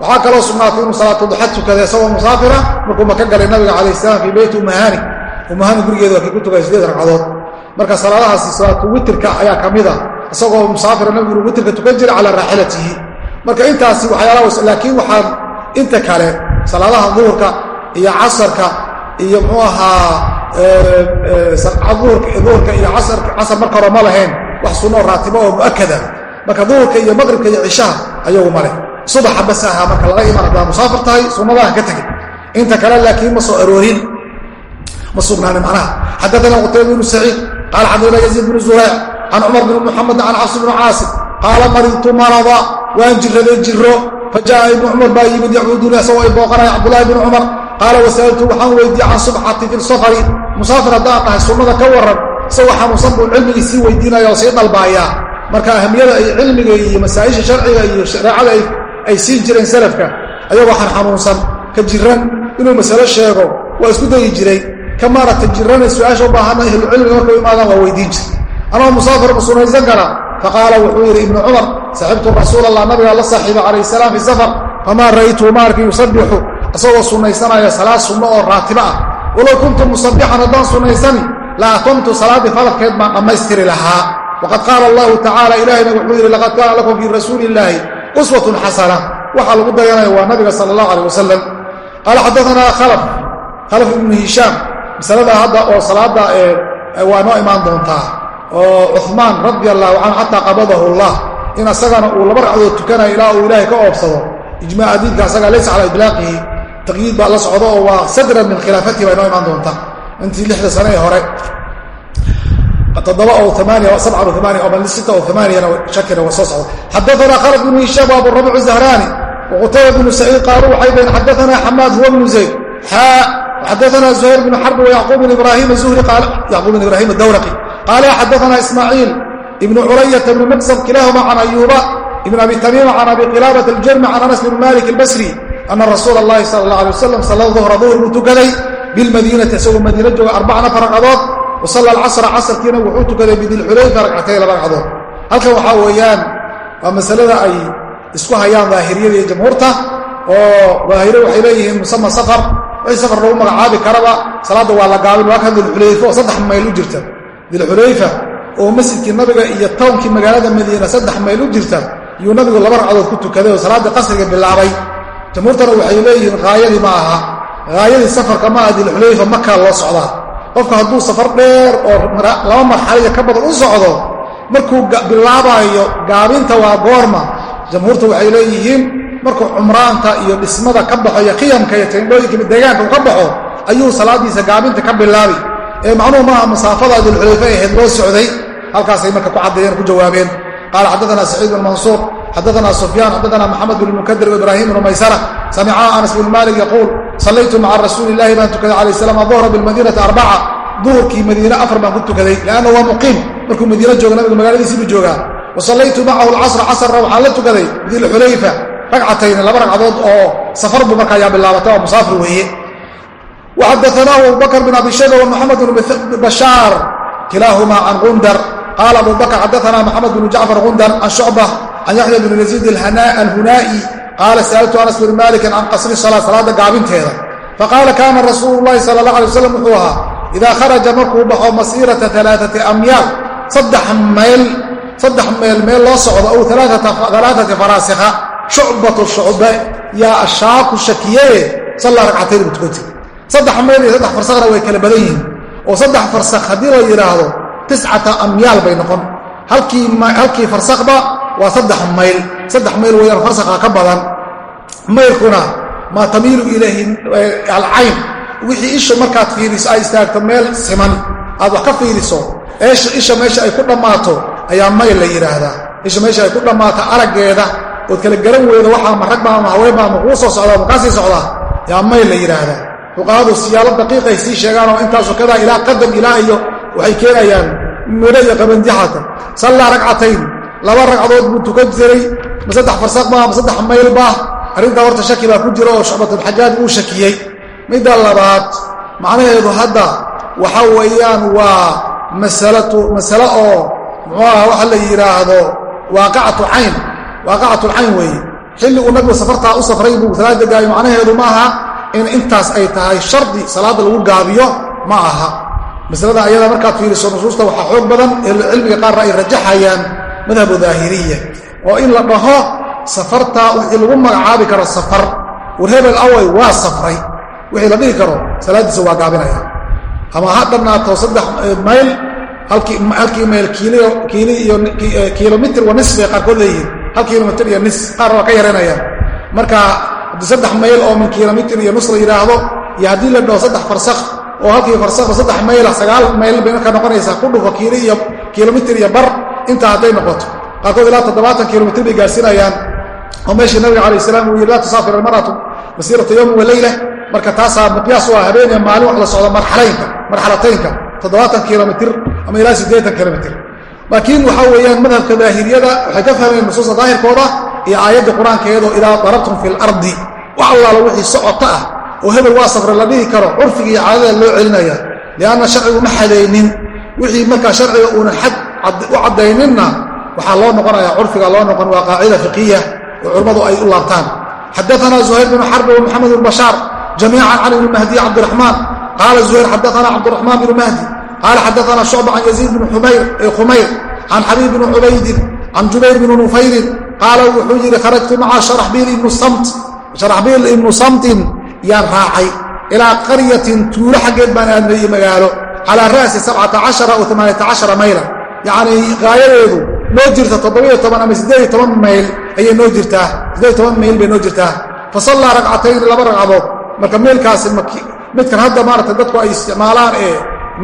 Waxaa kaloo sugnaatay inuu salaatuduxa tukaday isagoo musaafira markuu maka galay nabiga calayh salaam fii beyti umahani umahani gurigeeda waa kii ku tukay sideed ragcadood. Marka salaadahaasi salaatu witirka ayaa ka mid a isagoo musaafira nabigu witirka tukan jiray calaa raaxilatihi. Marka intaasi waxyaalaha laakiin waxaan inta kale salaadaha duhurka iyo casarka iyo muxuu ahaa duhurka iyo casar marka hore ma lahayn wax sunnoo raatibo oo mu'akada marka duhurka iyo maqribka iyo cishaha ayagu ma subaxa bas ahaa marka laga iman haddaa musaafir tahay sunnadaha ka tegin. Inta kale laakiin ma soo aroorin. Ma sugnaanin macnaha. Xadaana qutayba bnu saciid qaala xadana yaziid bnu zureyc can cumar bn muxamed can xafs bnu caasim qaala maridtu marada waan jiraday jiro fajaءa ibnu cumar baa yimid yacuuduni isagoo ay booqanaya cabdulahi bn cumar qaala wasa'altu waxaan weydiiyey can subxati fi safari. Musaafir haddaan dhahay sunnada ka waran isagoo xanuunsan buu cilmigii sii weydiinaya oo sii dalbaayaa marka ahamiyada ay cilmiga iyo masaa'isha sharciga iyo shareecada ay siin jireen salafka ayagoo xan xanuunsan ka jiran inuu masalo sheego waa isku dayi jiray. Ka maaragta jirana su'aasha u baahana ahlucilmiga markay u imaadaan waa weydiin jir anoo musaafir ma sunaysan kara? Faqaala wuxuu yidhi ibnu cumar saxibtu rasuul allah nabigaa la calayh salaam fi safar famaa ra'aytuhu ma yusabixu isagoo sunnaysanaya salaad sunno oo raatibo ah. Walow kuntu musabixan haddaan sunnaysani la atamtu salaaddii faradkeed baan dhammaystiri lahaa. Waqad qaala allahu tacaala ilaahayna wuxuu yidhi laqad kaana lakum fii rasuuli illaahi uswatun xasana. Waxaa lagu dayanaya waa nabiga sala allah aleh wasalam qaala xadaanaa khalaf khalaf ibnu hishaam. Masalada hadda oo salaadda waa noo imaan doontaa. Oo cumaan radi allahu canhu xataa qabadahu allah in asagana uu laba racdood tukanayo ilaa uu ilaahay ka oobsado. Ijmac diinka asaga laysa calaa idlaaqihi taqyiid baa la socdo oo waa sadran min khilaafatihi baa inoo imaan doonta intii lixda sane ee hore socda ana rasuula allahi sala allah alay wasalam salla duhra duhr buu tukaday bilmadiinati isagoo madiina jooga arbacan afar ragcadood wasalla alcasra casarkiina wuxuu tukaday bidilxulayfa ragcatayn laba ragcadood halkan waxaa weeyaan waa masalada ay isku hayaan daahiriyada iyo jamhuurta oo daahire waxay leeyihiin musama safar wixii safar lagu magacaabi karaba salaadda waa la gaabin waa kan dilxulayfa oo saddex mayl u jirta dilxulayfa oo masjidkii nabiga iyo townkii magaalada madiina saddex mayl u jirta yuu nabigu laba ragcadood jamhuurtana waxay leeyihiin haayadii ma aha. Haayadii safarka ma aha dilxulayfa makaa loo socdaa qofka hadduu safar dheer oo laba marxalaya ka badan u socdo markuu bilaabaayo gaabinta waa goorma. Jamhuurta waxay leeyihiin markuu cumraanta iyo dhismada ka baxo iyo qiyamka iyo tendhooyinka deegaanka uu ka baxo ayuu salaadiisa gaabinta ka bilaabi. Ee macnuhu maaha masaafada dilxulayfa ahayd loo socday. Halkaasay marka ku caddeeyeen ku jawaabeen. Qaala xaddaana saciid bin mansuur xaddaana sufyaan xaddaana maxamed bin mukadir ibrahim bnu maysara samica anas bn malik yaquul sallaytu maca rasuuli illahi baan tukaday calayh salam aduhra bilmadiinati arbaca duhurkii madiine afar baan ku tukaday lianna waa muqiim markuu madiino jooga nabigu magaaladiisii buu joogaa wa sallaytu macahu alcasra casrna waxaan la tukaday dilxulayfa ragcatayni laba ragcadood oo safar buu marka ayaa bilaabatay oo musaafir weeye waxadaanaahu abubakr bin abi shayba wamaxamed bn bashaar kilaahumaa can gundar qaala abu bakr xadaana maxamed bn jacfar gundar can shucba can yaxya bn yaziid alhunaa'i qaala sa'altu anas bn malikin can qasri salaa salaada gaabinteeda faqaala kaana rasuulu llahi sala allah alay waslam wuxuu ahaa idaa kharaja markuu baxo masiirata alaaati amyaal saddex mayl saddex meel meel loo socdo ow alaaati faraasikha shucbatu shucbe yaa ashaaku shakiyee sallaa ragcatayn buu tukantay saddex mayl iyo saddex farsakhna way kala badan yihiin oo saddex farsakh haddii la yidhaahdo tiscata amyaal bay noqon halkii farsakhba waa saddex mayl saddex mayl weyaan farsakha ka badan. Maylkuna maa tamiilu ilayhi alcayn. Wixii isha markaad fiiriso ay istaagto meel siman. Aad wax ka fiiriso isha meesha ay ku dhammaato ayaa mayl la yidhaahdaa isha meesha ay ku dhammaato araggeeda ood kala garan weyda waxaa ma ragba ama haweenba ama kuu soo socda ama kaa sii socdaa yaa mayl la yidhaahdaa fuqahadu siyaalo daqiiqay sii sheegaan oo intaasoo kadaa ilaa qadam ilaa iyo waxay keenayaan midho iyo qabanjaxata sallaa ragcatayn laba ragcadood buu tukan jiray ma saddex farsaqba ma saddex maylba arrintaa horta shaki baa ku jira oo shucbatulxajaaj uu shakiyey. Midda labaad macnaheedu hadda waxa weeyaan waa masalatu masale oo muxuu aha waxa la yidhaahdo waaqacatu cayn. Waaqacatulcayn weeye. Xilli uu nabigu safartaa u safray buu salaada gaayo macnaheedu maaha in intaas ay tahay shardi salaadda lagu gaabiyo ma aha. Masalada ayada markaad fiiriso nusuusta waxaa xoog badan ehlucilmiga qaarna ay rajaxayaan madhabu daahiriya oo in la dhaho safarta wixii lagu magacaabi karo safar. War hebel away waa safray. Wixii la dhihi karo salaaddiisa waa gaabinaya. Ama ha dhannaato saddex mayl halkii mayl kilomitr wa nis bay qaarkood leeyihiin. Hal kilomitr iyo nis qaar waa ka yaranayaan marka haddii saddex mayl oo min kilomitr iyo nus la yidhaahdo iyo haddii la dhaho saddex farsakh oo halkii farsakba saddex mayla sagaal mayl bay markaa noqonaysaa ku dhufo kiili iyo kilomitr iyo bar intaa hadday noqoto. Qaarkood ilaa toddobaatan kilomitr bay gaarsiinayaan. Oo meeshii nabiga calayh salaam uu yidhi laa tusaafir almar'atu masiirata yowmi wa marka taasaa miqyaas u ah habeeniya maalin wax la socdo marxalataynka toddobaatan kilomitr ama ilaa siddeetan kilomitr laakiin waxaa weeyaan madhabka daahiriyada waxay ka fahmeen nusuusta daahirkooda iyo aayadda qur'aankeedo idaa darabtum fi lardi wax allaala wixii socota ah oo hebel waa safre la dhihi karo curfiga iyo caadada loo celinaya lianna sharcigu ma xadaynin. Wixii markaa sharciga uunan xad u caddayninna waxaa loo noqonaya curfiga loo noqon waa qaacida fiqiya oo culammadu ay u laabtaan. Xadaana zuhayr bnu xarbi wa maxamed bn bashaar jamiican can ibni mahdi cabdiraxmaan qaala zuhayr xadaana cabdiraxmaan bnu mahdi. Qaala xadaana shucba can yaziid bn khumayr can xabiib bni cubaydin can jubayr bni nufayrin qaala wuxuu yidhi kharajtu maca sharaxbiil ibnu samtin yaan raacay. Ilaa qaryatin tuulo xaggeed baan iyo magaalo. Calaa ra'si mayla yacnii gaayadeedu noo jirta toddobiyo toban ama siddeed iyo toban mayl ayay noo jirtaa. siddeed iyo toban mayl bay noo jirtaa. fa sallaa ragcatayni laba ragcadood. marka meelkaasi midkan hadda maarata dadku ay isticmaalaan ee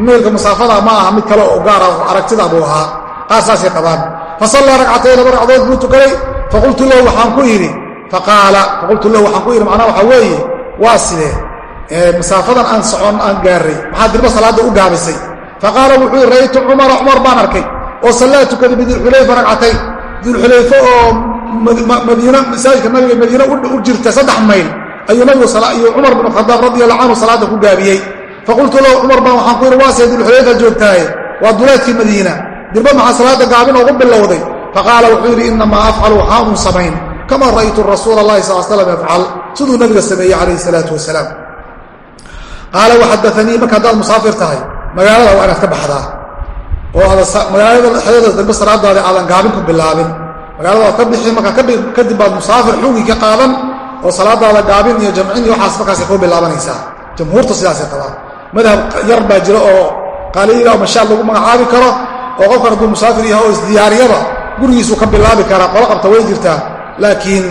meelka musaafada ma aha mid kale oo gaara aragtida buu ahaa. qaar saasay qabaan. fa sallaa ragcatayn laba ragcadood buu tukaday faqultu lahu waxaan ku yidhi faqaala faqultu lahu waxaan ku yidhi macnaha waxaa weeye waa sidee? masaafadan aan socon aan gaarray maxaa dirba salaadda u gaabisay? faqaala wuxuu ra'aytu cumara cumar baan arkay oo sallaa tukaday bidulxulayfa ragcatayn dulxulayfe oo madiina masaajidka nabiga madiine u jirta saddex mayl. Ayuu nabigu iyo cumar binu khadaab radi allahu canhu salaadda ku gaabiyey. Faqultu lahu cumar baan waxaan ku yidhi waa see dulxulayfa joogtaaye. Waa duleedkii madiina. Dirba maxaa salaadda gaabin ugu bilowday? Faqaala wuxuu yidhi inamaa afcalu waxaanun samayn. Kama ra'aytu rasuula allahi sal slam yafcal? Siduu nabiga sameeyey calayhi salaatu wasalaam. Qaala waxadaanii marka haddaad musaafir tahay magaalada waa inaad ka baxdaa oo magaalada dhexdeeda dambe salaadaada aadan gaabin ku bilaabin. Magaalada waad ka bixi markaa kadib baad musaafir xugii ka qaadan oo salaadaada gaabin iyo jamcin iyo waxaas markaasay kuu bilaabanaysaa jamhuurta sidaasay qabaan. Madhab yar baa jira oo qaaliila oo mashaad lagu magacaabi karo oo qofkan hadduu musaafir yahay oo isdiyaariyaba gurigiisuu ka bilaabi karaa. Qolo qabta way jirtaa. Laakiin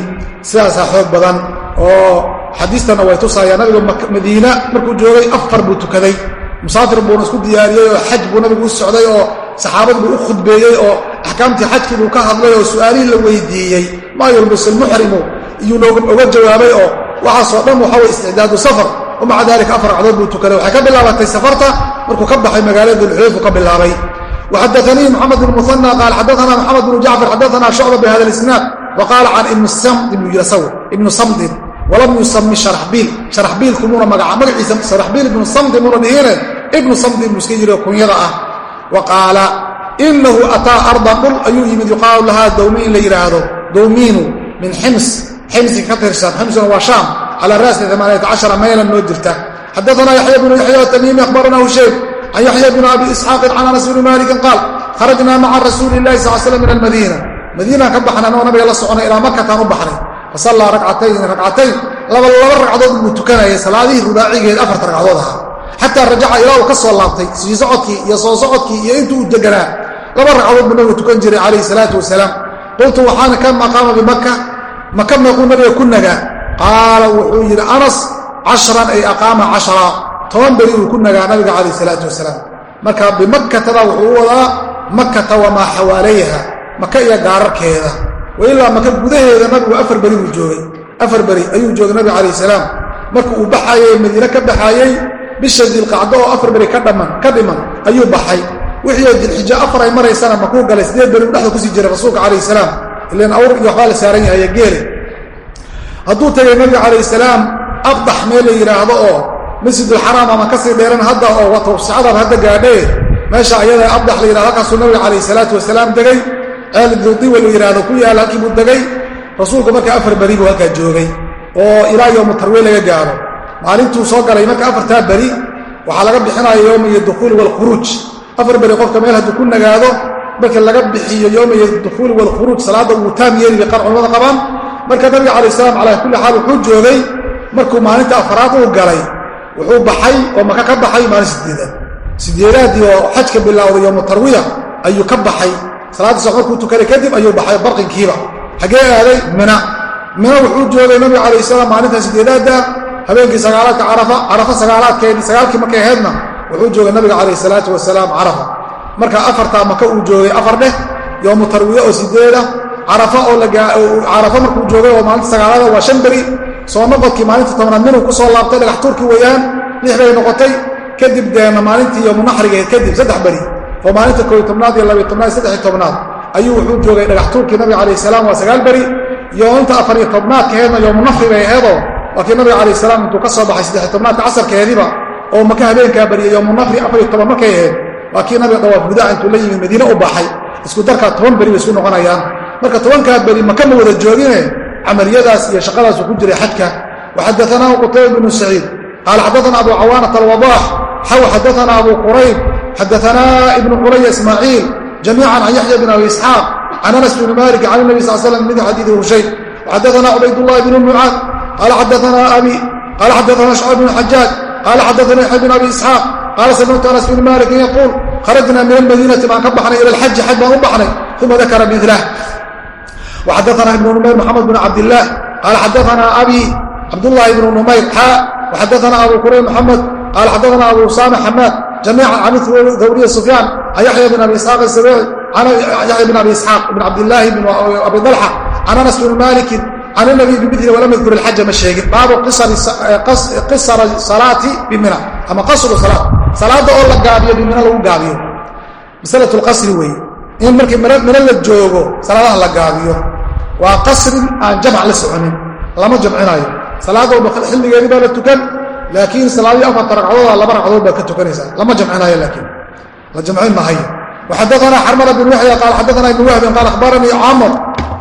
sidaasaa xoog badan oo xadiistanna way tusayaa nabiga madiina markuu joogay afar buu tukaday musaafir buuna isku diyaariyey oo xaj buu nabigu u socday oo saxaabad buu u khudbeeyey oo axkaamtii xajkii buu ka hadlay oo su'aalihii la weydiiyey. Maa yulbisu lmuxrimu iyuuna oga jawaabay oo waxaasoo dhan waxa way isticdaadu safar. O maca daalika afar ragdood buu tukaday waxay ka bilaabatay safarta markuu ka baxay magaalada dulxudeed buu ka bilaabay. Waxadanii muxamed bn muana qaal xadaana maxamed bnu jacfar xadaana shucba bihada isnaad waqaala can ibnu samdin walam yusami sharaxbiil sharaxbiil kumuuna magaca. Magaciisa sharaxbiil ibnu samdi muuna dhihine ibnu samdi buu iska yiri kunyada ah. Wa qaala inahu ataa ardan dhul ayuu yimid yuqaalu lahaa dawmiin la yidhaahdo dawmiinu min xims. Ximsi ka tirsan. Ximsuna waa shaam. Calaa raasi maylan noo jirta. Xadaanaa yaxya bnu yaxya atamiimi ahbarana husheeb can yaxya bni abi isxaaqin can anas bni maalikin qaal kharajnaa maca rasuuli lahi sal sl min almadiina. Madiinaan ka baxnay anoo nabiga la soconay ilaa markataan u baxnay fasallaa racatayn racatayn laba laba ragcadood buu tukanayay salaadihii rubaacigeed afarta ragcadood ahaa. Xataa rajaca ilaa uu ka soo laabtay sii socodkii iyo soo socodkii iyo intuu u deganaa. Laba ragcadood buu nabigu tukan jiray calayhi salaatu wasalaam. Qultu waxaana ka maqaama bimaka maka meequu nabiga ku nagaa qaala wuxuu yidhi anas cashran ay aqaama cashara toban beri uu ku nagaa nabiga calayh salaatu wasalaam. Marka bimakkatada wuxuu u wadaa makkata wamaa xawaalayha maka iyo gaararkeeda wa ilaa maka gudaheeda nabigu afar beri buu joogay. Afar beri ayuu joogay nabiga calayh salaam. Marka uu baxayey madiine ka baxaayey bisha dilqacdo oo afar beri ka dhiman ayuu baxay. Wixii dilxijo afar ay maraysana makuu galay. Sideed beri u dhexda ku sii jiray rasuulka calayh salaam? Ilan awr iyo waxbaa la saaran yahay geele hadduu tagay nabiga calayh salaam abdax meel la yidhaahdo oo masjidulxaraam ama ka sii dheeran hadda oo tawsicadaad hadda gaadhae meesha ayada abdax la yidhahdo halkaasuu nabiga calayh salaatu wasalaam degay ceel dudiwa la yidhaahdo ku yaalla halkii buu degay. Rasuulku marka afar beri buu halkaa joogay. Oo ilaa yowmu tarwiy laga gaaro. Maalintuu soo galay marka afartaa beri waxaa laga bixinaya yowmiyo dukhuuli waalkhuruuj afar beri qofka meel hadduu ku nagaado markii laga bixiyo yowmiyo dukhuuli waalkhuruuj salaadda uu taam yeeli bay qaar culamada qabaan. Marka nabiga calayh salaam calaa kulli xaal wuxuu joogay. Markuu maalinta afraad uu galay wuxuu baxay oo maka ka baxay maalin sideedaad. Sideedaadii xajka tarwiya ayuu ka baxay salaaddiis markuu tukanay kadib ayuu baxay barqinkiiba. Xaggee aaday mina. Mina wuxuu joogay nabiga calayh salaam maalinta sideedaadda habeenkii sagaalaadka carafa carafa sagaalaadkeedi sagaalkii markay ahaydna wuxuu joogay nabiga calayh salaatu wasalaam carafa. Marka afartaa maka uu joogay afar dheh yowmu tarwiya oo sideeda carafa oo carafa markuu joogay oo maalinta sagaalaada waa shan beri soo noqodkii maalinta tobnaad minuu ku soo laabtay dhagax tuurkii weeyaan lix bay noqotay kadib deena maalintii yowmunaxrigeed kadib saddex beri oo maalinta kooiy tobnaad iyo labiy tobnaad saddexiy tobnaad ayuu wuxuu joogay dhagax tuurkii nabiga calayh salaam waa sagaal beri yoominta afariyo tobnaadkaheedna yowmunafri bay aheedoo waa kii nabiga calayh salaam intuu ka soo baxay saddexiy tobnaadka casarkeediba oo maka habeenkaa bariyay yowmunafri afariyo toban markay ahayd waa kii nabiga dawaaf gudaha intuu la yimid madiine u baxay. Isku darkaa toban beri bay isku noqonayaan. Marka tobankaa beri maka ma wada joogine camaliyadaas iyo shaqadaasuu ku jiray xajka. Waxadaanaahu qutayba bnu saciid qaala xadaana abu cawaanata alwadaax xaw xadaana abu qurayb xadaanaa ibnu quraya ismaaciil jamiican can yaxya bn abi isxaaq can anas bni malik can nabi sal slam mid xadiidi hushayd waxadaana cubaydullahi bnu mucaad qaala xadaana abi qaala xadaana shcab bn xajaaj qaala xadaana yaxya bn abi isxaaq qaala samictu anas bni malikin yaquul kharajnaa min almadiinati baan ka baxnay ila alxaji xaj baan u baxnay uma dakara milah وxadثna iبن نmayr mحamed بن cabdالlah qal xadثna abi cabdالlahi بن نmayr xا وxadثna abu qurayb mحamed qaal xaddaana abu usaama xamaad jamiican can dawriya sufyaan can yaxya bin abi isxaaq isabeeci can yaxya bin abi isxaaq ibn cabdilaahi bin abi dalxa can anas bni maalikin can inabiy bimili walam yadkur ilxaja ma sheegin baabu qisari salaati bimina ama qasru salaat salaadda oo la gaabiyo bimina lagu gaabiyo masalat lqasri weeye in markii mina la joogo salaadaha la gaabiyo waa qasrin aan jamc la soconin lama jamcinayo salaadooba xilligeedii baa la tukan laakiin salaadii afarta ragcadooda laba ragcadood baad ka tukanaysaa. Lama jamcinayo laakiin. La jamcin mahayo waxadaana xarmala bn yaxya qaal xadaana ibn wahbin qaal akhbaranii camr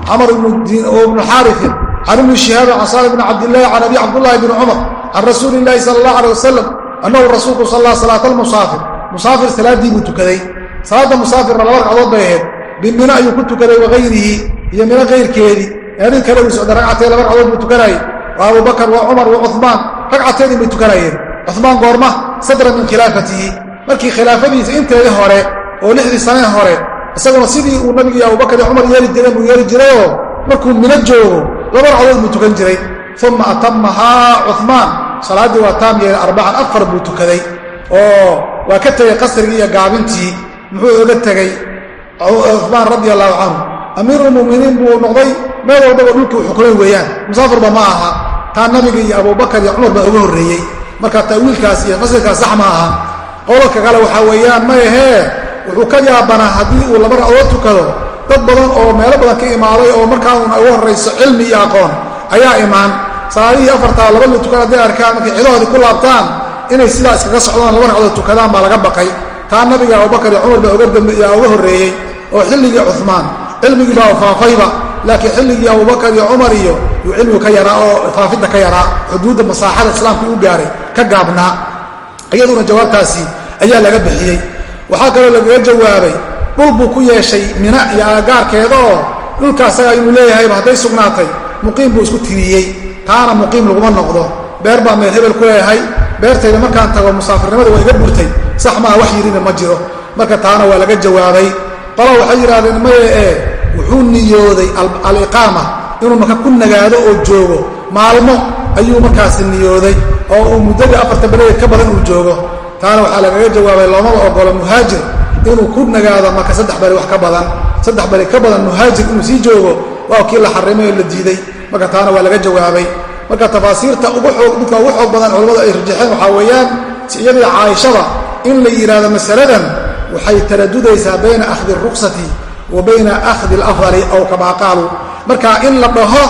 camr ibnu xaariin can ibni shihaabin can saali bni cabdillahi can abi cabdullahi bni cumar can rasuuli illaahi sala allah aleh wasalam annahu rasuulku salla salaata almusaafir. Musaafir salaaddii buu tukaday. Salaadda musaafirna laba ragcadood bay ahayd. Bimino ayuu ku tukaday wagayrihi iyo mino kayrkeedii habeen kale uu socday ragcatee laba ragcadood buu tukanaayey wa abubakar wa cumar wa cumaan ragcatayn bay tukanayeen. Cumaan goorma sadran min khilaafatihi. Markii khilaafadiisa inteedii hore oo lixdii sanee hore isaguna sidii uu nabigii abubakar iyo cumar yeeli jireen buu yeeli jirayoo markuu mino joogo laba ragcadood buu tukan jiray. Uma atamahaa cumaan salaaddii waa taam yeelay arbacan afar buu tukaday oo waa ka tegey qasrigii iyo gaabintii. Muxuu oga tegey cumaan radi allahu canhu. Amiirulmuminiin buu noqday. Meel walbaba dhulkii u xukumay weeyaan. Musaafirba ma aha taa nabiga iyo abubakar iyo cumar baa uga horreeyey. Marka ta'wiilkaas iyo fasirkaas sax ma aha. Qowlalka kale waxaa weeyaan ma ahee wuxuu ka yaabanaa haddii uu laba racdood tukado. Dad badan oo meelo badan ka imaaday oo markaanuna ugu horrayso cilmi iyo aqoon ayaa imaan. Salaadihii afartaa labadii tukan hadday arkaan markay cidahoodii ku laabtaan inay sidaa iskaga socdaan laba racdood tukadaan baa laga baqay. Taa nabiga abubakar iyo cumar baa uga horreeyey oo xilligii cumaan cilmigii baa faafayba laakiin xilligii abubakar iyo cumar iyo yuu cilmigu ka yaraa oo faafidda ka yaraa xuduudda masaaxada islaamka u gaaray ka gaabnaa. Iyaduna jawaabtaasi ayaa laga bixiyey. Waxaa kaloo lagaga jawaabay dhul buu ku yeeshay mina iyo aagaarkeeda oo dhulka asagaa inuu leeyahayba hadday sugnaatay muqiim buu isku tiriyey taana muqiim laguma noqdo. Beer baa meel hebel ku leeyahay. Beertayda markaan tago musaafirnimada waa iga burtay. Sax maa wax yidhina ma jiro. Marka taana waa laga jawaabay. Qolo waxay yidhahdeen maye ee wuxuu niyooday aliqaama inuu marka ku nagaado oo joogo. Maalmo ayuu markaasi niyooday oo uu muddadii afartan beleed ka badan uu joogo. Taana waxaa lagaga jawaabay loomaba ogolo muhaajir inuu ku nagaado marka saddex beri wax ka badan. Saddex beri ka badan muhaajir inuu sii joogo waa kii la xarimay oo la diiday. Marka taana waa laga jawaabay. Marka tafaasiirta ugu midka ugu xoog badan culimmadu ay rajaxeen waxaa weeyaan iyadii caaishada in la yidhaahdo masaladan waxay taradudaysaa bayna akhdi ruksati wa bayna akhdi alafdali aw kamaa qaaluu marka in la dhaho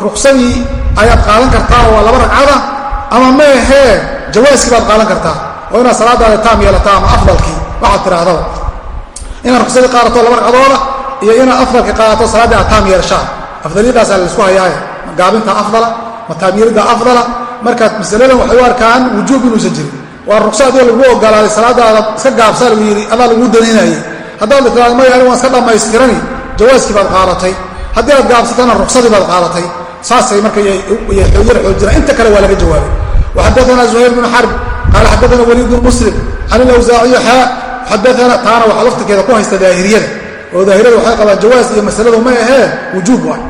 ruksadii ayaad qaadan kartaa waa laba ragcada ama meehee jawaaskii baad qaadan kartaa. Oo inaad salaadaada taam yeelataa ama afdalkii waxaad tidhaahdaba inaad ruksadii qaadato laba ragcadooda iyo inaad afdalkii qaadato salaaddii aad taam yeeshaan afdaliyadaasaa laysku hayaaye. Gaabinta afdala ma taamyeelidda afdala. Marka masaladan waxay u arkaan wujuub inuusan jirin. Waa ruksa adigoo lagu ogolaaday salaadaada iska gaabsaa lagu yidhi adaa lagu danaynayay haddaad la tiraado maya anigu waan iska dhammaystirani. Jawaaskii baad qaadatay. Haddii aad gaabsatana ruksadii baad qaadatay. Saasay marka yar xoojina inta kale waa laga jawaabay. Waxadaana zuhayr bnu xarb qaala xadaana waliid bnu muslim can ilawsaaciyo xaa xadaana taana waxaa laftirkeeda ku haysta daahiriyada. Oo daahiriyada waxay qabaan jawaas iyo masaladu ma ahee? Wujuub waay.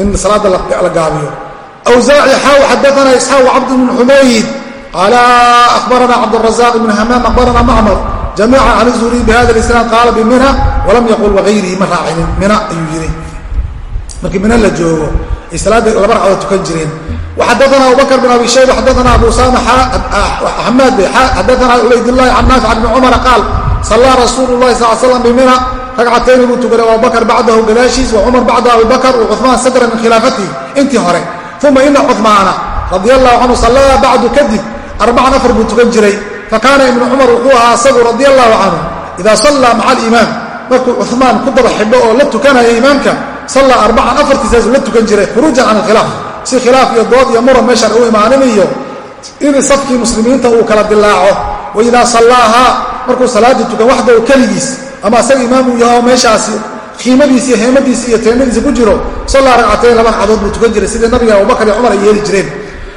In salaada la gaabiyo. Awsaaci xaaw xadaana isxaaq cabd bn xumayd qaala akhbarana cabdrazaq bn hamaam akhbarana macmar jamiica can zuhriy bihada isnaad qaala bimina walam yaqul wagayrihi ma raacinin mina ayuu yidhi markii mina la joogo ay salaada laba ragcadood tukan jireen waxadaana abubakr bn abi shayba xadaana abu usama xamaad be xadaana cubaydillahi can naafic bni cumara qaal sallaa rasuulu llahi sal slam bimina ragcatayni buu tukaday abubakr bacdahu gadaashiis wa cumar bacda abibakr wa cumaan sadra min khilaafatihi intii hore uma ina cumaana radi allahu canhu sallaa bacdu kadib arbacan afar buu tukan jiray fakaana ibnu cumar wuxuu ahaa asagu radi allahu canhu idaa sallaa maca alimaam markuu cumaan ku daba xidho oo la tukanaya imaamka sallaa arbacan afartiisaasu la tukan jiray khuruujan can alkhilaaf si khilaaf iyo dood iyo muran meeshaan u imaanin iyo in safkii muslimiinta uu kala dilaaco wa idaa markuu salaadii tukan waxdaw keligiis ama asaga imaam uu yaho meeshaasi qiimadiisi iyo heemadiisi iyo teennadiisa ku jiro sallaa ragcatayn laba ragcadood buu tukan jiray sidii nabiga abubakar iyo cumar ay yeeli jireen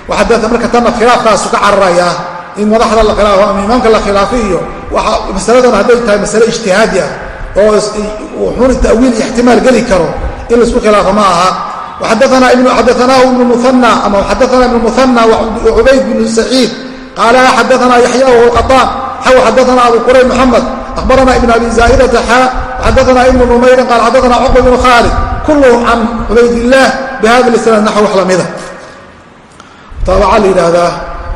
waxadaa marka tanna khilaafkaasu ka cararayaa in madaxda la khilaafo ama imaamka la khilaafo iyo masaladan hadday tahay masale ijtihaadi ah oo wuxuuna ta'wiil ixtimaal geli karo in la isku khilaafo ma aha. Xadaanaa ibnu muana ama xadaana ibnu muana cubayd bnu saciid. Qaala xadaanaa yaxya wahuwa qaطaan xaw xadaana abu qurayb maxamed akhbarana ibn abi zaa'idata xaa xadaana ibnu numayrin qaal xadaana cuqba bnu khaalid kulluhum can cubaydillaah bihada isnaad naxw wax lamida mutaabaca la yidhaahdaa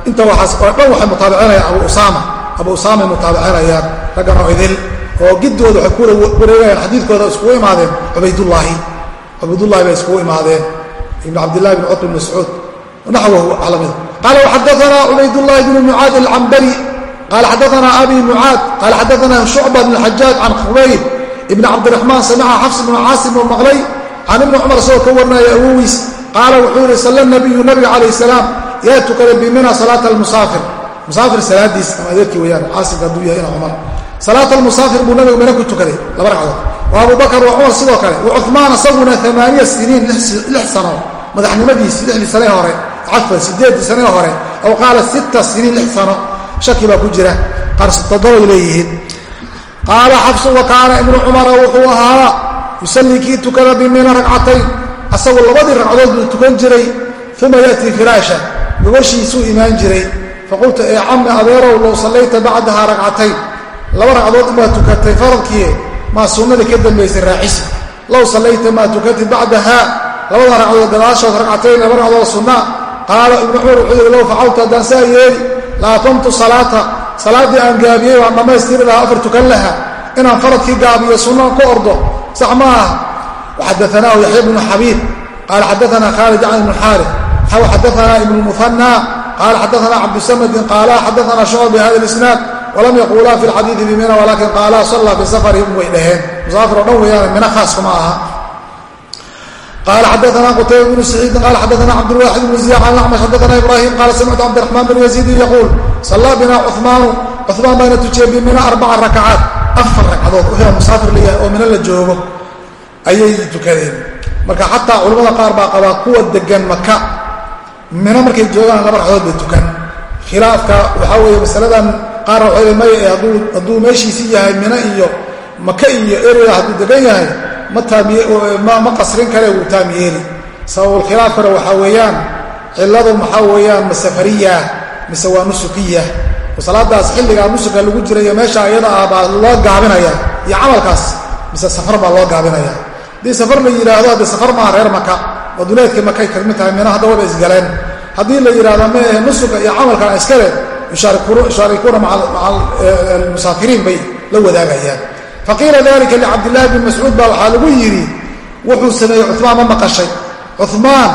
inta waxaas oo dhan waxay mutaabicinayaan abu usaama. Abu usaamay mutaabicinayaan raggan oo idil oo giddooda waxay ku wareegayaan xadiidkooda iskugu imaadeen cubaydullaahi cubaydullahi bay iskugu imaadeen ibn cabdillahi bn cutb bn mascuud. Naxwahu wax lamida qaala waxadaana cubaydullahi bnu mucaad alcambari qaala xadaana abi mucaad qaala xadaana shucba bn xajaaj can khubayb ibn cabdiraxmaan samica xafs bnu caasim oo maqlay. Can ibni cumar isagoo ka warinaya awowiis qaala wuxuu yihi salla nabiyu nabiga calayh yaa tukaday bimina salaata almusaafir. Musaafir salaadiis ama adeerkii weyaan caasimka hadduu yahay ina cumar salaata almusaafir buu nabigu mina ku tukaday laba ragcadood. Wa abubakar wa cumar sidoo kale. Wa cumaan isaguna amaaniya siniin lix sano. Madaxnimadiisi lixdii sane hore cafan sideedii sanee hore aw qaala sita siniin lix sano. Shaki baa ku jira. Qaar toddobay leeyihiin. Qaala xafsu wa kaana ibnu cumara wuxuu ahaa yusallii kii tukada bimina ragcatayn. Asagu labadii ragcadood buu tukan jiray uma ya'tii firaasha gobashiisuu imaan jiray. Faqultu ee cammi adeerow low sallayta bacdaha ragcatayn laba ragcadood umaa tukatay faradkii maa sunnadii ka dambaysay raacisa low sallayta maa tukatid bacdaha. Labada ragcadood gadaashood ragcatayn laba ragcadood sunna. Qaala ibnu cumar wuxuu yidhi low facaltu haddaan saa yeeli la atamtu salaata. Salaaddii aan gaabiyey waan dhammaystiri lahaa afar tukan laha. Inaan faradkii gaabiyo sunnaan ku ordo. Sax ma aha. Waxadaanaahu yaxya bnu xabiib. Qaala xadaana khaalid can ibn xaarif xaw xadaana ibn muhanى qaala xadaana cabdusamadin qaala xadaana shucba bihada isnaad walam yaquulaa fi lxadiidi bimina walakin qaala sallaa fi safarihim way dhaheen musaafir oo dhan weeyaan mina khaaskuma aha qala xadaana qutayba bnu saciidin qala xadaana cabdulwaxid bnu ziya can acmash xadaana ibrahim qaala samictu cabdiraxmaan bn yaziidin yaquul sallaa bina cumaanu cumaan baana tujiyey bimina arbaca rakacaat afar ragcadood wixii musaafir layahay oo mina la joogo ayay tukadeen marka xataa culimmada qaar baa qabaa kuwa degan maka mino markay joogaan laba ragcadood bay tukan. Khilaafka waxaa weeye masaladan qaarna waxay maya ee hadduu meeshiisii yahay mino iyo maka iyo ereda hadduu degan yahay ma qasrin kare wuu taam yeeli sababulkhilaafkana waxaa weeyaan cilladu maxaa weeyaan ma safariya mise waa nusukiya. Salaadaas xilligaa nusuka lagu jirayo meesha iyada ah baa loo gaabinaya iyo camalkaas mise safar baa loo gaabinaya. Haddii safar la yidhaahdo haddii safar maaha reer maka oo duleedkii makay ka mid tahay mina hadda waba isgaleen. Haddii la yidhahdo maehe nusuka iyo camalkana iskale yushaarikuuna maca almusaafiriin bay la wadaagayaan. Faqiila dalika licabdillahi bn mascuud baa waxaa lagu yidhi wuxuu sameeyey cumaan ma maqashay. Cumaan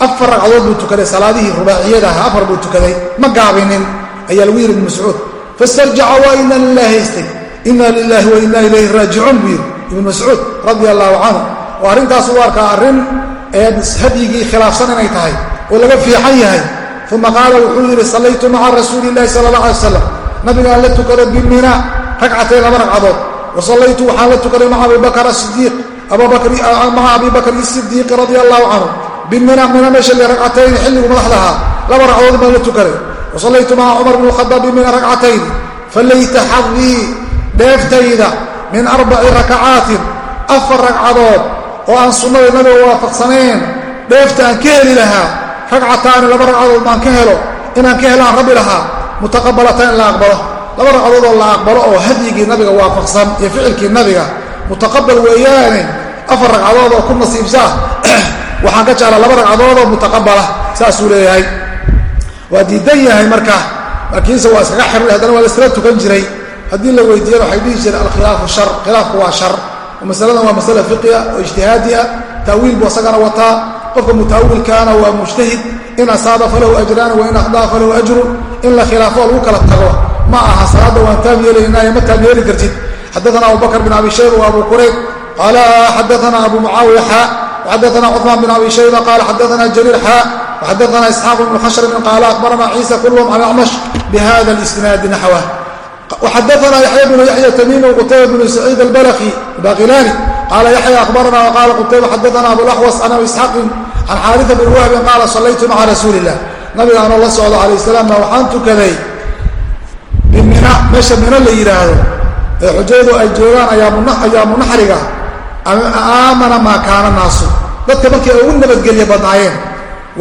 afar ragcadood buu tukaday salaadihii rubaaciyadaha afar buu tukaday ma gaabinin ayaa lagu yidhi ibn mascuud. Fastarjaca waa ina lilah haystay. Ina lilahi wa ina ilayhi raajicuun buu yidhi ibn mascuud radia allahu canhu. Oo arrintaas u arkaa arrin hadyigii khilaafsan inay tahay oo laga fiican yahay. Uma qaala wuxuu yidhi sallaytu maca rasuuli illahi sala allah alay slam nabigaan la tukaday bimina ragcatayn laba ragcadood. Wa sallaytu waxaan la tukaday maca abibakr asidiiq maca abi bakr radia allahu canhu bimina mina meesha le ragcatayn xilligu madaxdahaa laba ragcadood baan la tukaday. Wa sallaytu maca cumar bn khadaab bimina ragcatayn falayta xadii dheeftayda min arbaci rakacaatin afar ragcadood oo aan sunnada nabiga waafaqsanayn dheefta aan ka heli lahaa ragcataani laba ragcadood baan ka helo inaan ka helaan rabbi lahaa mutaqabalatan in la aqbalo. Laba ragcadood oo la aqbalo oo hadyigii nabiga waafaqsan iyo ficilkii nabiga mutaqabal weeyaane afar ragcadood oo ku nasiibsaa (clears throat) waxaan ka jeclaa laba ragcadood oo mutaqabala saasuu leeyahay. Waa diidan yahay marka laakiinse waa iskaga xirray haddana waa la iskala tukan jiray. Haddii la weydiiyana waxay dhihi jireen alkhilaafu shar khilaafku waa shar masaladan waa masala fiqiya oo ijtihaadi ah. Ta'wiil buu asagana wataa. Qofka mutaawilkaana waa mujtahid. In asaaba falahu ajraan wa in akhdaa falahu ajrun in la khilaafo lagu kala tago. Ma aha salaadda waan taam yeelaynaayo ma taam yeeli kartid. Xadaana abubakr bin abi shayba wa abu qurayb. Qaala xadaana abu mucaawiya xaa waxadaana cuثmaan bin abi shayba qaala xadaana jariir xaa waxadaana isxaaq bn khashrmin qaala akhbarana ciisa kulhm can acmash bihada اlisnaadi naxwah وxadثna yaحyى بن yaحyى تmيm qتayba بن سعيid البلخي baqilاni qala yaحyى أخbarna وqala qتayba xadثna abuالأxوص can abi isxaaqin can xاariثa بn wahbin qaala صalaytu maca rasuuli الlah nabiga anoo la socdo عalaيه السلام ba waxaan tukaday bimina meesha mino la yidhaahdo ee xujayadu ay joogaan ayaamu naxriga aamana maa kaana naasu dadka markay ugu nabadgelye badnaayeen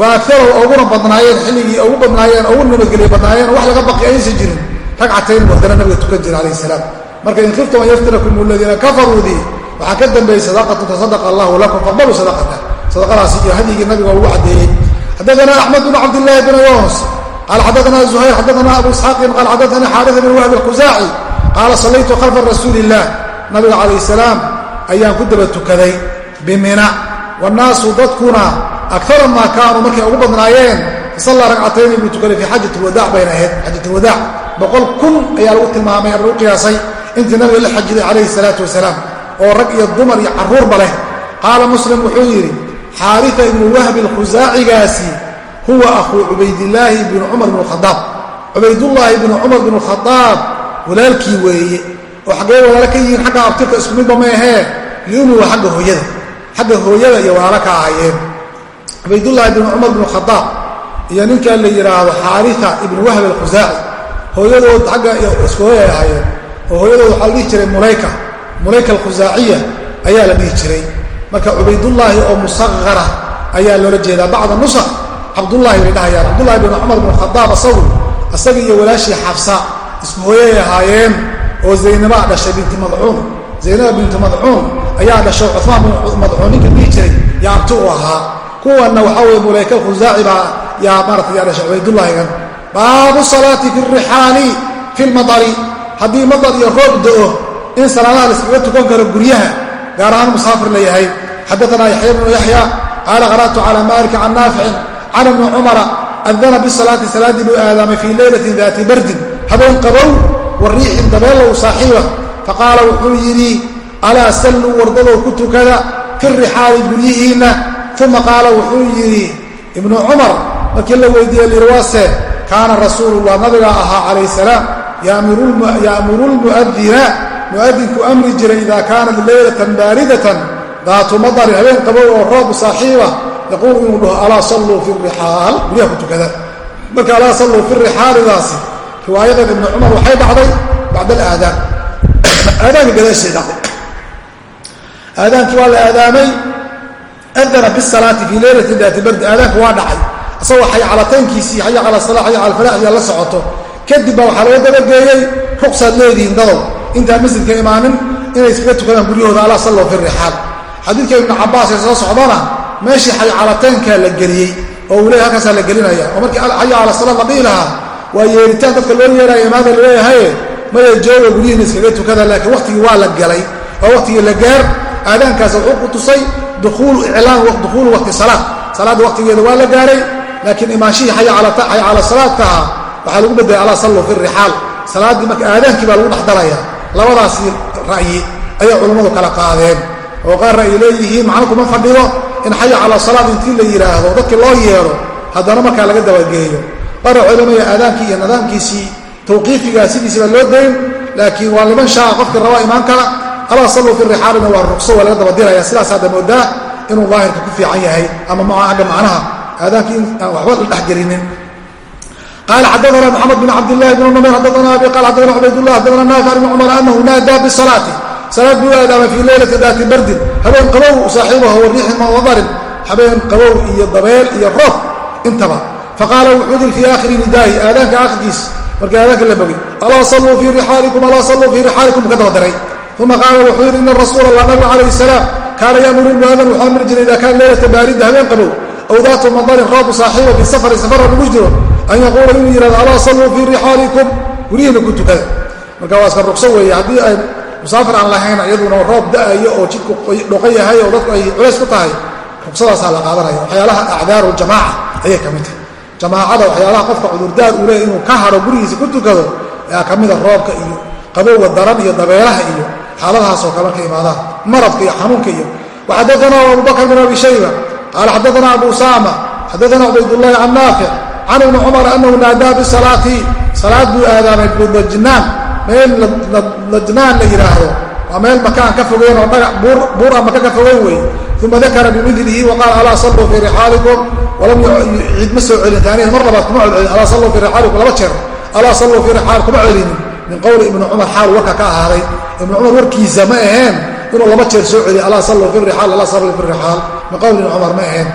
waa ferow uguna badnaayeen xilligii ugu badnaayeen ugu nabadgelye badnaayeen wax laga baqi aysan jirin ragcatayn wadana nabiga tukan jira alayh salaam. Marka in khiftum an yaftinakum aladiina kafaruudii waxaa ka dambeeyey sadaqatu tasadaqa allahu lakum faqbaluu sadaqata. Sadaqadaasi iyo hadyigii nabiga ugu caddeeyey. Xadaana axmed bn cabdillahi bn yunus qaala xadaana zuhayr xadaana abu isxaaqin qaala xadaanii xaarisa bn wahb alkhusaaci qaala sallaytu khalfa rasuuli illah nabiga calayh salaam ayaan ku daba tukaday bimina wannaasu dadkuna akara maa kaanuu markay ugu badnaayeen fasallaa ragcatayni buu tukaday fii xajat lwadaac bayna ahayd xajat lwadaac boqol kun ayaa lagu tilmaamay ama lagu qiyaasay intii nabiga la xajiday calayhi salaatu wasalaam oo rag iyo dumar iyo carruurba leh. Qaala muslim wuxuu yidhi xaarisa ibnu wahbi alkhusaacigaasi huwa akhuu cubaydillaahi ibni cumar bn khadaab. Cubaydullaahi ibnu cumar bn khadaab walaalkii weeye oo xaggee walaalo ka yihiin xagga abtirka isku midba ma ahee liumuwa xagga hooyada xagga hooyada iyo walaalo ka ahaayeen. Cubaydullaahi ibnu cumar bn khadaab iyo ninka la yidhaahdo xaaria ibnu wahb alkhusaaci hooyadood agga iskooyay ahaayeen. Oo hooyadood waxaa la dhihi jiray mulayka. Mulayka alkhusaaciya ayaa la dhihi jiray. Marka cubaydullaahi oo musaqara ayaa loola jeedaa bacda nusaq cabdullaahi bay dhahayaan. Cabdullahi bin cumar bin khadaab asagu isaga iyo walaashii xabsa isku hooyay ahaayeen oo zaynabaa dhashay binti madcuun. Zaynaba binti madcuun ayaa dhashay cumaan bin madcuun. Ninka dhihi jiray yaa u ahaa. Kuwanna waxaa weye mulayka alkhusaaci baa yaa maarata yaa dhashay cubaydullaahigan baabu salaati fi rixaali fi lmadari. Haddii madar iyo roob da'o in salaadaha la iskaga tukan karo guryaha gaar ahaan musaafir la yahay. Xadaanaa yaxya bnu yaxya qaala qara'tu cala maliki can naaficin can ibni cumara adana bisalaati salaaddii buu aadaamay fii leylatin daati bardin. Habeen qabow wa riixin dabeellow saaxiiba. Faqaala wuxuu yidhi alaa salluu wardadow ku tukada fi rixaali guryihiinna? Uma qaala wuxuu yidhi ibnu cumar markii la weydiiye lirwase kaana rasuulullah nabiga ahaa calayh salaam yaamuru lmu'adina mu'adinku amri jiray ida kaanat leylatan baaridatan daatu madarin habeen qabow oo roob saaxiiba yaquulu inuu dhaho alaa salluu fi rixaal guryaha ku tukada. Marka alaa salluu fi rixaalidaasi riwaayadan ibni cumar waxay dhacday bacda alaadaan. Aadaanka gadaashee dhacday. Aadaankii waa la aadaamay adana bisalaati fii leylati daati bardi. Aadaanka waa dhacay isagoo xaycalataynkiisii xaya cala sala xaya cala falaax iyo la socoto. Kadib baa waxaa laga dabageeyey ruqsaad leedihiin dadow intaan masjidka imaanin inay iskaga tukadaan guryahooda alaa sallow fi rixaal xadiidka ibnu cabaas ee soo socdana meeshii xaycalataynkaa la geliyey oo uu leeyahy halkaasaa la gelinaya. Oo markii xaya cala sala la dhihi lahaa waa yeeritaan dadka loo yeeraya imaada laleeyahaye maya jooga guryihiina iskaga tukada laakiin waqtigii waa la galay. Oo waqtigii la gaar aadaankaas wuxuu ku tusay dukuulu waqti salaad. Salaadda waqtigeeda waa la gaaray laakiin imaanshihii xaya cala salaadka ahaa waxaa lagu bedelay alaa salluu fi rixaal salaaddii marka aadaankii baa lagu dhex daraya labadaasi ra'yi ayay culammadu kala qaadeen. Oo qaarna ay leeyihiin macna kuma fadhido in xaya cala salaad intii la yidhaahdo dadkii loo yeedho haddana markaa laga dabageeyo. Qaarna culamaya aadaankii iyo nidaamkiisii tawqiifigaa sidiisi baa loo dayn laakiin waa liman shaa qofkii rabaa imaan kara alaa salluu fi rixaalina waa ruqso waa laga dabadiraya sidaas hadda moodaa inuu daahirka ku fiican yahay ama agga macnaha la dhexgelinin qala xadaana mxamed bn cabdilahi bn numeyr xadaana abi qala xadana cubaydullah xadana naafic bn cumar anahu naadaa bisalaati salaad buu aadaamay fii leylati daati bardin habeen qabow saaxiibaho wariixin mawadarin habeen qabow iyo dabeel iyo roob intaba faqaala wuxuu yidhi fii aakhiri nidaahi aadaanka aakhirkiis markii aadaanka la bogay alaa salluu fii rixaalikum alaa salluu fii rixaalikum ka daba daray uma qaala wuxuu yidhi ina rasuula allah nabiga calayh salaam kaana yamuru muaadan wuxuu amri jiray ida kaana leylata baarida habeen qabow aw daatu madarin roobu saaxiiba fi safari safara lagu jiro an yaquula inuu yihahdo alaa salluu fii rixaalikum guryihiina ku tukada marka waa iska rugso weeye haddii ay musaafir aan lahayn iyaduna roob da'ayo oo jidku dhoqan yahay oo dadku ay culays ku tahay rugsadaasaa la qaadanaya waxyaalaha acdaaru jamaaca ayay ka mid tahay jamaacada waxyaalaha qofka cudurdaar uu leey inuu ka haro gurigiisa ku tukado ayaa ka mida roobka iyo qabowga daran iyo dabeelaha iyo xaaladahaasoo kale marka imaadaan maradka iyo xanuunka iyo shayba qaala xadaana abu usama xadaana cubaydullahi can naafic can ibni cumar anahu naadaa bisalaati salaad buu aadaamay budajnaan meel lajnaan la yidhaahdo waa meel makaan ka fogeyn oo dhagax buur a maka ka fogeyn wey uma dakara bimilihi waqaala alaa salluu fii rixaalikum walam ciid ma soo celin taaniya mar labaad kuma celcelin alaa salluu fii rixaalikum laba jeer alaa salluu fii rixaal kuma celinin min qowli ibni cumar xaal warka ka ahaaday ibni cumar warkiisa ma aheen inuu laba jeer soo celiyo alaa salluu fi rixaal alaa salluu fi rixaal min qowli ibni cumar ma aheen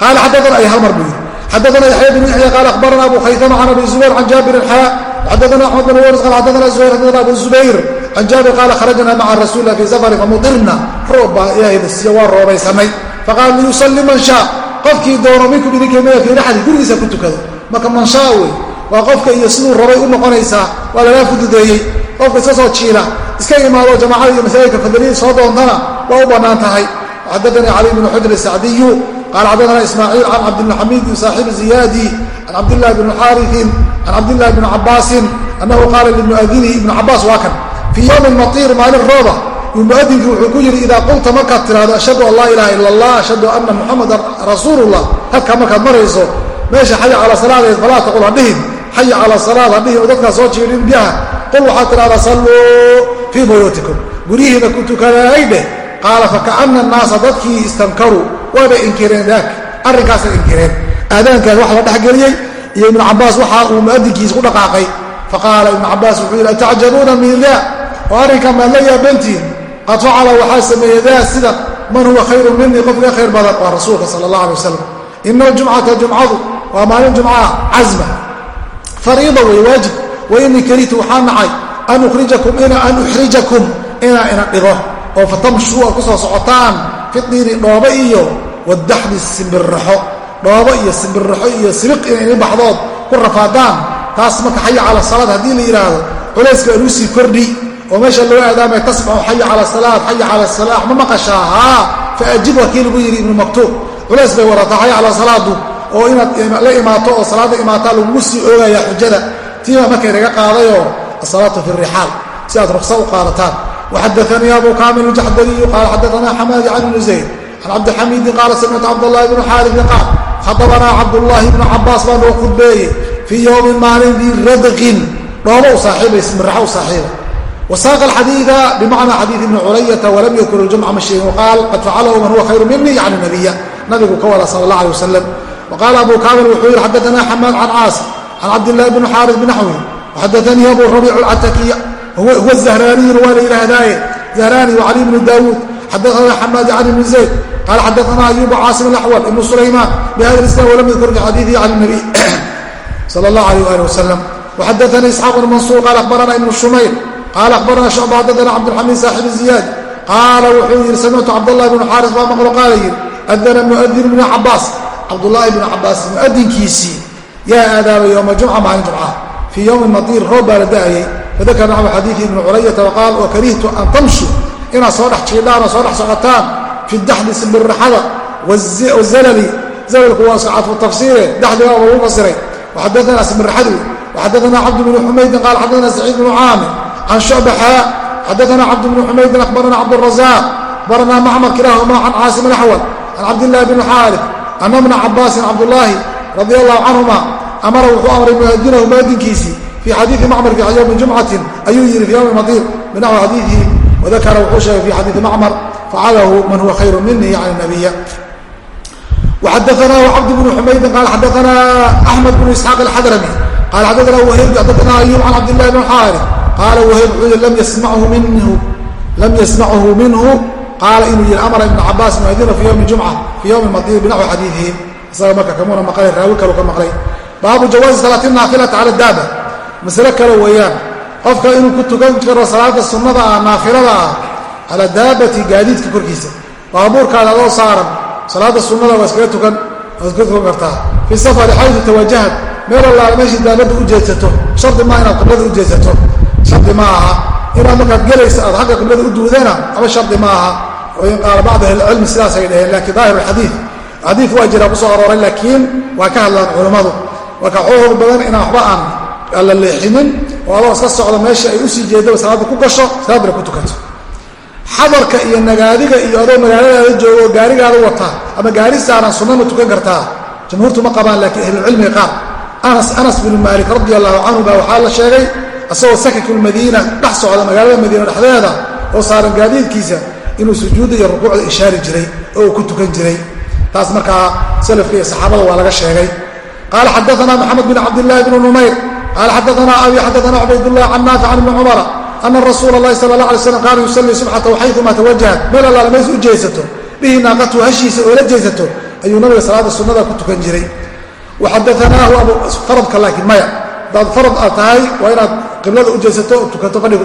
qaala xaddaana ay hal mar buu yidhi xadaana yaxya bn yaxya qaala akhbarana abu khaytama can abi zubayr can jaabirin xaa xadaana axmed bin waris qaal xadaana zubayr xadaana abu zubayr can jaabir qaala kharajna maca rasuulilah fii safarin famudirna roob baa ilaahayda siiyo waa roobaysanay faqaala liyusalli man shaa qofkii doono minkum idinkemaya fii raxli gurigiisa ku tukado marka man shaa wey waa qofka iyo siduu rabay u noqonaysaa waa lagaa fududeeyey qofka iska soo jiila iska imaado jamaacada iyo masaajidka fadliyii soo doontana waa u bannaan tahay xadaanii cali bn xujr sacdiyu qaala xadaana ismaaciil can cabdilxamiid saaxibi ziyaadi can cabdillahi bni xaariin can cabdillahi bni cabaasin annahu qaala limuadinihi ibnu cabaas waa kan fii yowmi matiir maalin rooba yuu muadinkii wuxuu ku yidhi idaa qulta markaad tidhahdo ashhadu an laa ilaha ila allah ashhadu anna muxamadan rasuulullah halkaa markaad marayso meesha xaya cala salaadeed falaa taqul hadhihin xaya cala salaad hadhihin oo dadkaa soo jiidhin biyaha qul waxaad tidhahdaa salluu fii buyuutikum guryihiina ku tukadaay dheh qaala faka'ana annaasa dadkii istankaruu waabay inkireen daak arrinkaasay inkireen. Aadaankaas wax la dhexgeliyey iyo ibnu cabaas waxa uu muadinkiisa ku dhaqaaqay. Faqaala ibnu cabaas wuxuu yidhi atacjabuuna min da oo arrinkan maad la yaabantiin qad facala waxaa sameeyey daa sida man huwa khayru minii qof khayr badan. Waa rasuulka sala allah alay wasalam ina aljumcata jumcadu waa maalin jumcaha casma fariida wey waajib. Wa inii karihtu waxaa nacay. An ukhrijakum an uxrijakum inaa ina dhigo oo fatamshuu aad ku soo socotaan fidiini dhoobo iyo wadaxdi simbirraxo. Dhoobo iyo simbirraxo iyo sibiq inay ini baxdood ku rafaadaan taas marka xaya cala salaad haddii la yidhaahdo culayska aan u sii kordhi oo meesha loo aadaamay tasmacu xaya cala salaad xaya cala salaax ma maqashaa haa faajib waa kii lagu yidhi ibnu maktuub culays bay warataa xaya cala salaadu oo inaad la imaato oo salaadda imaataa lagugu sii oogayaa xujada tiima markay naga qaadayoo asalaatu fi rixaal si aad ruksa u qaadataan waxadaanii abu kaamil jaxdariyu qaala xadaanaa xamaadi can ibni zayd can cabdixamiidin qaala samictu cabdاllahi bnu xaariin qaal khadabanaa cabdullaahi bnu cabaas baa noo khudbeeyey fii yowmin maalin dii radqin dhoobo u saaxiibay smiraxo u saaxiiba wasaaqa alxadiida bimacnaa xadiid ibni culayata walam yadkur ljumca mashiin waqaal qad facalahu man huwa khayru mini yacni nabiya nabigu ka wada sala allah alay wasalam waqaala abu kaamil wuxuu yihi xadaanaa xamaad can caasim can cabdillahi bni xaaris binaxwi waxadaanii abu rabiic alcatakiya huwa zahraaniyun waa la yidhaahdaaye zahraani wacali bnu daawuud xadaana xamaadi can ibni zayd qaala xadaana ayubu caasim alaxwal ibnu sulaymaan bihada islam walam yadkur fi xadiidihi can nabiy sal allah alayh ali wasalam waxadaana isxaaq bnu mansuur qaala akhbarana ibnu shumayr qaala akhbarana shucba xadaana cabdulxamiid saaxib ziyaad qaala wuxuu yidhi samictu cabdllahi bnu xaaris baa maqlo qaala yidhi adana muadin bnu cabaas cabdullaahi bnu cabaas muadinkiisii yaa aadaabay yowma jumca maalin jumca fii yowmi matiir roob baa la da'ayay fadakar naxwu xadiidi ibni culayata waqaal wakarihtu an tamshu inaad soo dhex jiidhaan oo soo dhex socotaan fi daxdi simbirraxada wazalali zalalku waa scafu tafsiire daxdiga waa lagu fasiray waxadaana simbirraxadu waxadaana cabd bnu xumaydin qaal xadaana saciid bnu caamir can shucbaxaa xadaana cabd bnu xumaydin akhbarana cabdurazaaq akhbarana macmar kilahuma can caasim alaxwal can cabdillahi bn xaalid ana bna cabaasin cabdullaahi radi allahu canhuma amara wuxuu amray muadinahu muadinkiisii fii xadiii macmar fi yowmi jumcatin ayuu yidhi fi yowmi madiir binaxwi xadiiihi wadakara wuxuu sheegay fi xadiii macmar facalahu man huwa khayru mini yani nabiya وxadaثna cabd بن xumaydin qal xadaثna أحmed بن isxaaq الxadrami qal xadaثna whayb xadaثna ayub can cabd الlahi بn xaarث qaala whayb wuxuu yihi lam yasmachu minhu qaala inuu yihi amara ibn cabaas muadina fi ywmi jumca fii ywmi madiir binaxwi xadiiihi isaga marka kamuna maqlay raawi kalu ka maqlay baabu jawaazi salaati naafilata cala daaba masale kale weeyaan. Qofka inuu ku tukan karo salaada sunnada ah naafilada ah calaa daabati gaadiidka korkiisa. Baabuurkaada adoo saaran salaada sunnada waa iskaga tukan waad iskaga tukan kartaa. Fii safari xaytu tawajahad meel allaala meeshii daabadda u jeedsato. Shardi maa inaad qiblada u jeedsato. Shardi ma aha inaad markaad gelaysa aad xagga qiblada u duudana aba shardi ma aha. In qaala bacd ahlicilmi sidaasay dhaheen laakiin daahir alxadiid xadiid waa jira ku arooray laakiin waa ka hadlaan culammadu marka xoog badan inaan waxba aan la leexinin oo adoo iska socdo meesha ay u sii jeedaba salaadda ku gasho salaadna ku tukato xadarka iyo nagaadiga iyo adoo magaaladaada joogo oo gaarigaada wata ama gaari saaran sunna ma tukan kartaa jamhuurtu ma qabaan laakiin ahlucilmiga qaar. Anas anas binu maalik radi allahu canhu baa waxaa la sheegay isagoo sakikulmadiina dhex socda magaalada madiina dhexdeeda oo saaran gaadiidkiisa inuu sujuudda iyo rukuucda ishaari jiray oo uu ku tukan jiray. Taas markaa salafka iyo saxaabada waa laga sheegay. Qaala xadaana maxamed bin cabdillahi bnu numayr qaala xadaana abi xadaana cubaydullah can naafic can ibni cumara ana rasuula اlahi sala اla alay slam kaana yusallii subxatahu xayuma tawajahat meel allaala meys u jeesato bihi naaqatu hashiisa oo la jeesato ayuu nabiga salaada sunnada ku tukan jiray waxadaanaahu faradka laakiin maya hadaad farad aad tahay waa inaad qiblada u jeesato oo tukato fadhiga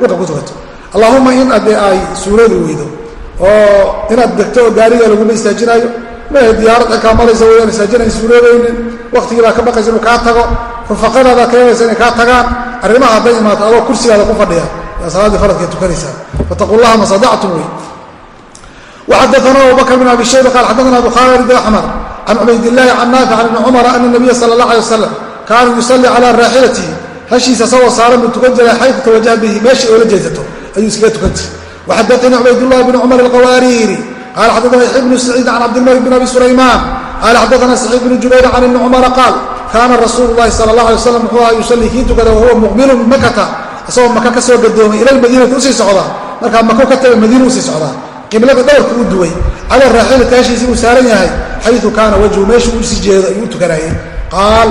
dhulka ku tukato allahuma in adee ay suuradu weydo oo inaad degto oo gaariga laguma istaajinaayo mahe diyaarad kaa maraysa wayaan istaajinayn suuroodaynin waktigii baa ka baqaysa inuu kaa tago rufaqadaada keenaysa inay kaa tagaan arrimaha hadday imaato adoo kursigaada ku fadhiya. Yaa salaaddii faradka tukanaysaa fataqu llaha ma sadactum wey. Waxadaana abubakr bin abi shayba qaal xadaana abu khaalid axmar can cubaydillaahi can naafic can ibni cumara ana nabiya sala allah alay wasalam kaana yusallii calaa raaxilatihi hashiisa isagoo saaran buu tukan jiray xaytu tawajaha bihi meeshii oola jeesato ayuu iskaga tukan jiray. Waxadaanii cubaydullahi bn cumar alqawaariiri qaala xadaana yaxya bnu saciid can cabdilmalik bin abi sulaymaan qaala xadaana saciid bnu jubayr can ibni cumara qaal kaana rasuulu lahi sal la alay waslam wuxuu aha yusallii kii tukada wahuwa muqbilun makata isagoo maka ka soo gadoomay ila lmadiinati u sii socda. Markaa mako ka taga madiina u sii socdaa qiblada dhowrka u duway cala raaxili taashiisii uu saaran yahay xayu kaana wajhu meeshuu u sii jeedo ayuu tukanayay. Qaal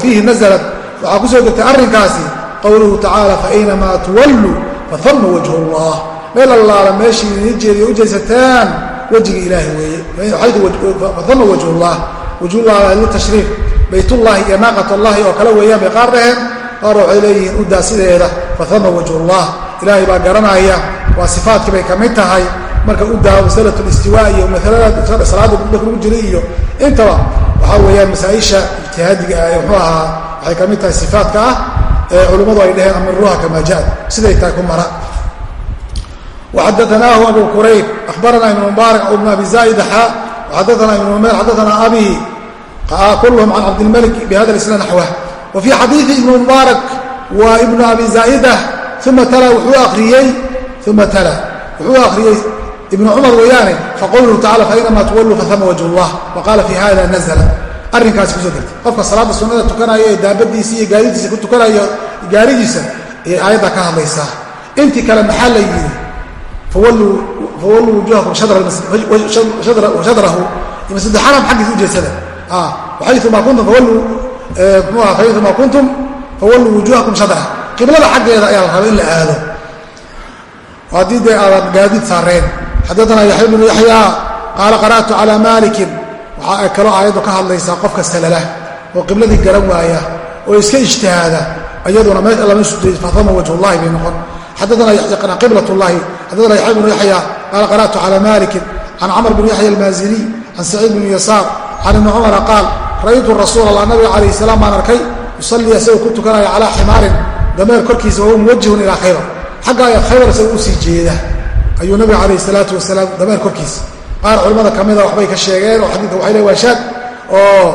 fiihi nasalat waxaa ku soo arrinkaasi qowluhu tacaala fainamaa tuwalluu fafama wajhu allah meel allaala meeshii ina jeediyo u jeesataan wejiga ilaahay weeye. Faama wajhu llah wajhullahi litashriif baytullahi iyo naaqat allahi oo kale weeyaan bay qaar dhaheen. Qaar waxay leeyihiin uddaa sideeda fahama wajhullah. Ilaahay baa garanaya waa sifaadkii bay ka mid tahay. Marka uddaa masalat listiwaa iyo masalada salaada jiray iyo intaba waxaa weeyaan masaaisha ijtihaadiga ah muxuu ahaa waxay ka mid tahay sifaadka ah ee culimmadu ay dhaheen amiruha kama jaad siday tahay ku mara. وxadaثnah abu qurayb akhbarana ibn mubaarak ibn abi zaid xa xadaana ibn umayr xadaana abi kulhm can cabdilmalik bhada isla naxwah wa fii xadiiثi ibn mubaarak wa ibn abi zaa'ida uma tala wuxuu akriyey uma tala. Wuxuu akhriyey ibn cumar weeyaane faqowluhu tacala fainama tuwalluu fahama wajh اllah wa qaala fi hada nazla arrinkaasi ku soo degtay qofka salaada sunnada tukanaya ee daabadiisa iyo gaadidiisa ku tukanayo gaarigiisa ayay aayadda ka hadlaysaa intii kale maxaa la yidhi? Fawalluu wujuhakum shadrahu masjid xaram xaggiisa u ayumaa kuntum fawalluu wujuhakum shadraha qiblada xaggeeda ayaa la raba in la aado. Haddii dee aadan gaadiid saareen. Xadaana yaxya bnu yaxya qaala qara'tu calaa malikin waxa ay kaloo aayaddu ka hadlaysaa qofka salala oo qibladii garan waaya oo iska ijtihaada iyaduna lama sujay fahama wajhullahi bay noqon. Xadaana qiblat llahi xadaana yaxya bnu yaxya qaala qara'tu calaa malikin can camr bn yaxya almaaziniy can saciid bn yasaar can ibni cumara qaal ra'aytu rasuul allah nabiga calayh salaam baan arkay yusallii isagoo ku tukanaya calaa ximaarin dameer korkiisa wahuwa muwajihun ilaa khaybar. Xagga aya khaybar isagoo u sii jeeda. Ayuu nabiga calayh salaatu wasalaam dameer korkiisa. Qaar culimmada ka mida waxbay ka sheegeen oo xadiidka waxay le waa shaad oo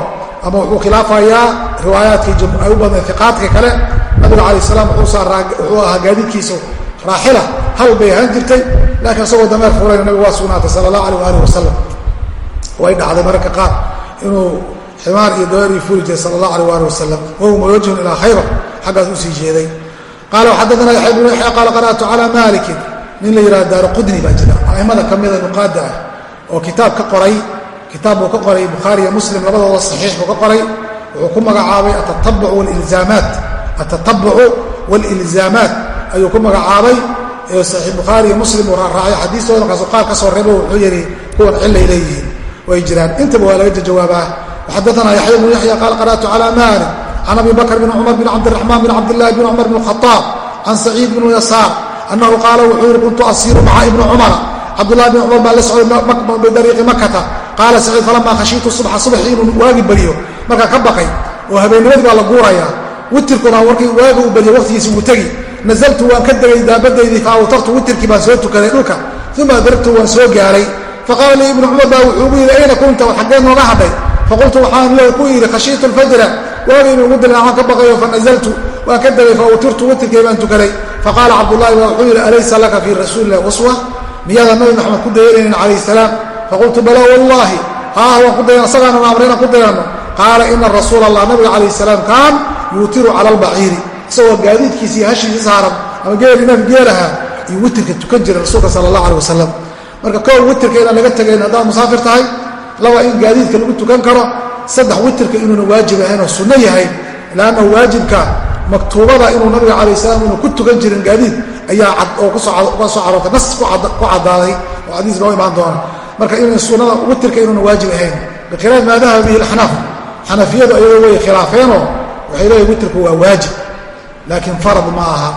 ama wuxuu khilaafayaa riwaayaadkii ay u badnayd fiqaadka kale. Nabiga calayh salaam wuxuu ahaa gaadiidkiisa raaxila hal bay ahaan jirtay laakiin isagoo dameer fuulayna nabiga waa sugnaatay sala allah alayh waalih wasalam way dhacday mararka qaar inuu ximaar iyo dameerii fuuli jiray sala allah alayh waalih wasalam wahuwa muwajihun ilaa khaybar xaggaas u sii jeeday. Qaala xadaana yaxya bnu yaxya qaala qara'tu calaa malikin nin la yidhaha qudni baa jira a'immada ka mida nuqaada ah oo kitaab ka qoray kitaab buu ka qoray bukhaari iyo muslim labadooda saxiix buu ka qoray wuxuu ku magacaabay atatabucu waalilzaamaat ayuu ku magacaabay saxiix bukhaari iyo muslim uu raaraacay xadiistooda markaasu qaar ka soo reebo wuxuu yidhi kuwan cillay leeyihiin way jiraan. Intaba waa laga jawaabaa waxadaana yaxya bnu yaxya qaal qara'tu calaa malik can abi bakr bn cumar bn cabdiraxmaan bn cabdillahi bn cumar bn khaaab can saciid bn yasaar annahu qaala wuxuu yihi kuntu asiiru maca ibni cumara cabdullahi bn cumar baa la socday bidariiqi makata qaala saciid falamaa khashiitu subxa subaxii inuu waagi beriyo markaa ka baqay oo habeennimadii baa la guurayaa witirkuna warkii waaga uu beriyo waqtigiisi wuu tegi. Nazaltu waan ka degay daabadaydii fa witirkii baan soo tukaday dhulka uma adragtu waan soo gaaray faqaala lii ibnu cumar baa wuxuu ugu yidhi ayna kunta xaggee nooga hadhay faqultu waxaan lahu ku yidhi khashiitu lfajra waagaynu ugu dirin waxaan ka baqayo fanazaltu waan ka degay fawtirtu witirkii baan tukaday faqaala cabdullahi baa wuxuu yidhi alaysa laka fii rasuulilah uswa miyaadan nabi maxamed ku dayanaynin calayh salaam faqultu balaa wallaahi haah waan ku dayan asagaana inaan ku dayanno qaala ina rasuula allah nabiga calayh salaam kaan yuutiru cala albaciiri isagoo gaadiidkiisii hashiisii saaran ama geeli nabi geelaha iyo witirka tukan jiray rasuulka sala allah aleh wasalam marka kow witirka inaan laga tegayn haddaad musaafir tahay laba in gaadiidka lagu tukan karo saddex witirka inuuna waajib ahayn oo sunno yahay laanna waajibka maktuubada inuu nabiga calayh salaam inuuna ku tukan jirin gaadiid ayaa oo kuga soo nas ku caddaaday oo xadiis noo imaan doona. Marka in sunnada witirka inuuna waajib ahayn bikhilaaf maa dahaba bihi alaxnaaf xanafiyadu ayagoo way khilaafeenoo waxay leeyihiin witirku waa waajib laakiin farad ma aha.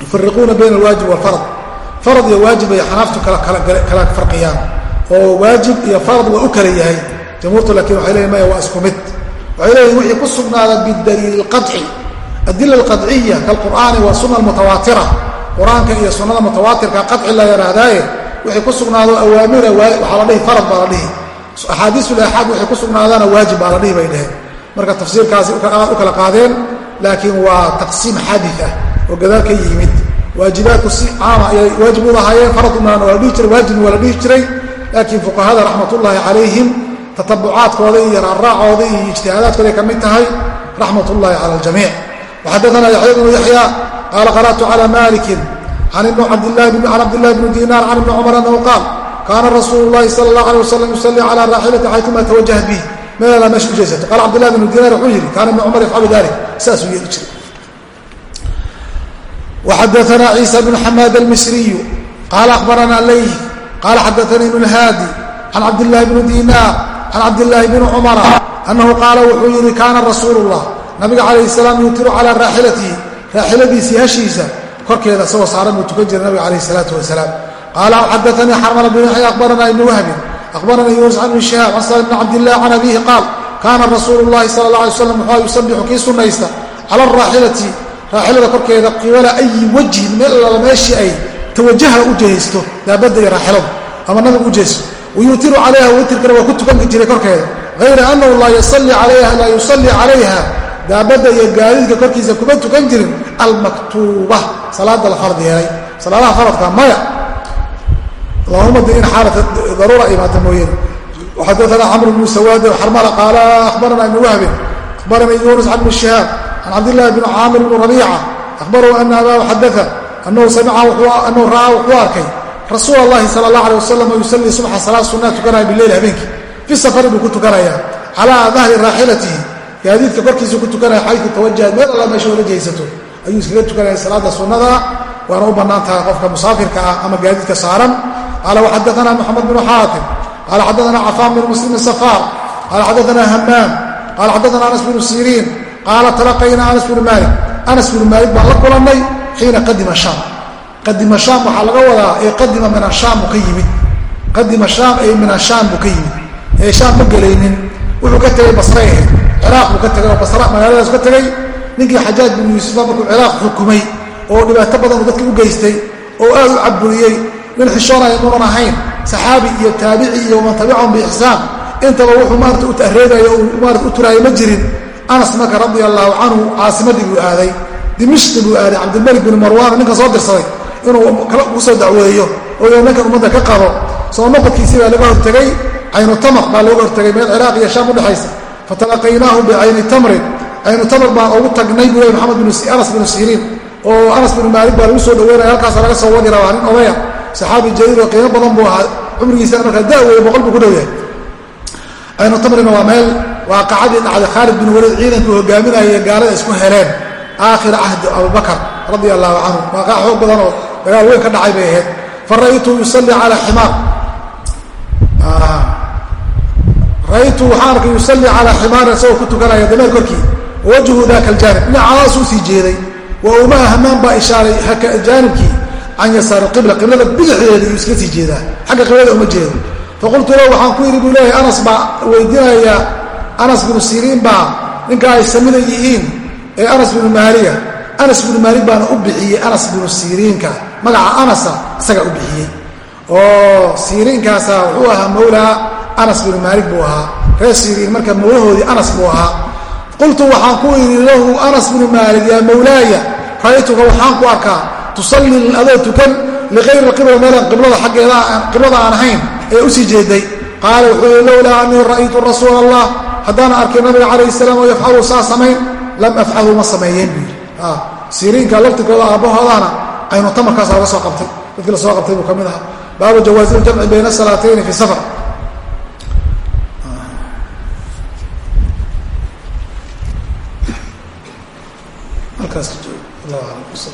Yufariquuna bayna alwaajib walfarad farad iyo waajib ay xanaaftu kala farqiyaan. Oo waajib iyo farad waa u kala yahay. Jamhuurtu laakiin waxay leeyihiin maya waa isku mid. Waxay leeyihiin wixii ku sugnaada bidaliili اlqaطci adila alqadciya kaalqur'aani waa suna mutawaatira qur'aanka iyo sunnada mutawaatirka qaci la yidhaahdaaye wixii ku sugnaado awaamira waxaa la dhihi farad baa la dhihi. Axaadiisulaaxaad waxay ku sugnaadaana waajib baa la dhihi bay dheheen marka tafsiirkaasi u kala qaadeen laakiin waa taqsiim xadii ah oo gadaal ka yimid waajibaadku si caama ayay waajib u lahaayeen faraduna waa la dhihi jiray waajibna waa la dhihi jiray. Laakiin fuqahada raxmatullaahi calayhim tatabucaadkooda iyo raarraacooda iyo ijtihaadaadkooday ka mid tahay raxmat ullaahi cala aljamiic. Waxadaana yaxya bnu yaxya qaala qara'tu cala malikin can cabdillahi bni diinaar can ibni cumar anahu qaal kaana rasuulu llahi sala allah alay wasalam yusalii calaa raaxilati xaytuma tawajahat bih meelaa meesha u qaala cabdillahi bnu diinaar wuxuu yidhi kaana ibni cumar yafcalu dalik saasuu yeeli jiray waxadaana ciisa bnu xamaad almisriyu qaala akhbarana layh qaala xadaanii ibnu lhaadi can cabdillahi bni diinaar can cabdillaahi bni cumara annahu qaala wuxuu yidhi kaana rasuulu llah nabiga calayhi salaam yutiru calaa raaxilatihi raaxiladiisii hashiisa korkeeda isagoo saaran buu tukan jiray nabiga calayh salaatu wasalaam qaala xadaanii xarmala bn yaxya akhbaranaa ibnu wahbin akhbaranii yuunus can ibni shihaab can salim bni cabdilah can abiihi qaal kaana rasuulu llahi sala allah alay slam wuxuu yusabixu kii sunnaysta cala araaxilati raaxilada korkeeda qibala ayi wajhin meel alla meeshii ay tawajaha u jehaysto daabadda iyo raaxiladu ama nabigu u jeesto wayuutiru calayha witirkana waa ku tukan jiray korkeeda. Hayra annahu laa yusalli calayha daabadda iyo gaadiidka korkiisa kuma tukan jirin. Almaktuuba salaada la fard yeelay salaadaha faradka maya. De in xaalata daruura imaata mooyeen xadaana camr bnu sawaad xarmala qaala akhbarana ibnu wahbin akhbaranii yunus can shihaab can cabdillahi bni caamir bni rabiica akhbarahu ana abaahu xadaa anahu samica anahu ra'aa wuxuu arkay rasuul allahi sala allah alay wasalam yusallii subxa salaad sunaa tukanaya bileyl habeenkii fi safari buu ku tukanayaa calaa dahri raaxilatihi gaadiidka korkiisa ku tukanaya xayu tawajahad meel alla meesha ola jeysato ayuu iskaga tukanaya salaada sunnada waana u bannaan tahay qofka musaafirka ah ama gaadiidka saaran qaala waxadaana moxamed bnu xaatim qaala xadaana cafaan bn muslim safaar qaala xadaana hamaam qaala xadaana anas bnu siriin qaala talaqayna anas bnu maalik anas bnu maalik baan la kulannay xiina qadima shaam. Qadima shaam waxaa laga wadaa ee qadima min ashaam buu ka yimid. Qadima shaam ay min ashaam buu ka yimid. Ee shaam ma gelaynin. Wuxuu ka tegay basray ahayd ciraaq buu ka tegay oo basra magaaladaas ka tegay. Ninkii xajaaj binu yuusufa markuu ciraaq xukumay oo dhibaato badan uu dadka u geystay oo aad u caburiyey nin xishoonaya munan ahayn saxaabi iyo taabici iyo man tabicahum intaba wuxuu maarata u ma jirin anas marka radia allaahu canhu caasimadii buu aaday dimishqi buu aaday cabdilmalik bin marwaan ninka soo dirsaday inuu u soo dacweeyo oo ninkan ummadda ka qabo. Soo noqodkiisii baa laga hortegay caynu tamar baa looga hortegay meel ciraaq iyo shaam udhexaysa fatalaqaynaahu bicayni tamrin caynu tamr baan ugu tagnay buu maxamed anas binu siriin. Oo anas binu maalik baa lagu soo dhaweynaya halkaasa laga soo wadi rabaa nin odaya saxaabi jaliil oo qiimo badan buu ahaa. Cumrigiisana markaa daweeye boqol buu ku dhow yahay. Caynu tamrina waa meel waaqacadii dhacday khaalid bin waliid ciidankii hogaaminayay gaalada isku heleen. Aakhira cahdi abubakar radia allahu canhu waaqac xoog badan oo dagaal weyn ka dhacay bay ahayd. Fa ra'aytu yusallii calaa ximaar ra'aytu waxaan arkay yusallii calaa ximaarin isagoo ku tukanaya dameer korkii. Wajhu daka aljaanib. Dhinacaadaasuu sii jeeday. Wa umaa hamaan baa ishaaray jaanibkii can yasaari qibla. Qiblada bidixdeeda iyuu iska sii jeedaa. Xagga qiblada uma jeedo. Faqultu lahu waxaan ku yidhi buu leeyahay anas baa weydiinaya anas binu siriin baa ninka ay samida yihiin ee anas binu maaliga anas binu maalik baana u bixiyey anas binu siriinka. Magaca anasa isagaa u bixiyey. Oo siriinkaasa wuxuu ahaa mawlaa anas binu maalik buu ahaa. Reer siriin marka mawlahoodii anas buu ahaa. Qultu waxaan ku idhi lahu anas binu maalik yaa mawlaaya ra'aytuka waxaan ku arkaa tusallii adoo tukan liqayri qibla meelan qiblada xaggeeda qiblada aan ahayn ee u sii jeeday. Qaala wuxuu yihi lowlaa anii ra'aytu rasuula allah haddaan arkay nabiga calayh salaam oo yafcalu saa samayn lam afcalu ma sameeyeen buu yidhi siriinka laftirkooda aabbahoodana aynu tamarkaas laga soo qabtay. Dadkii la soo qabtay buu ka mid ahaa. Baabu jawaazi ljamci bayna salaatayni fi safar. Halkaas ka joogo. Allah alam sal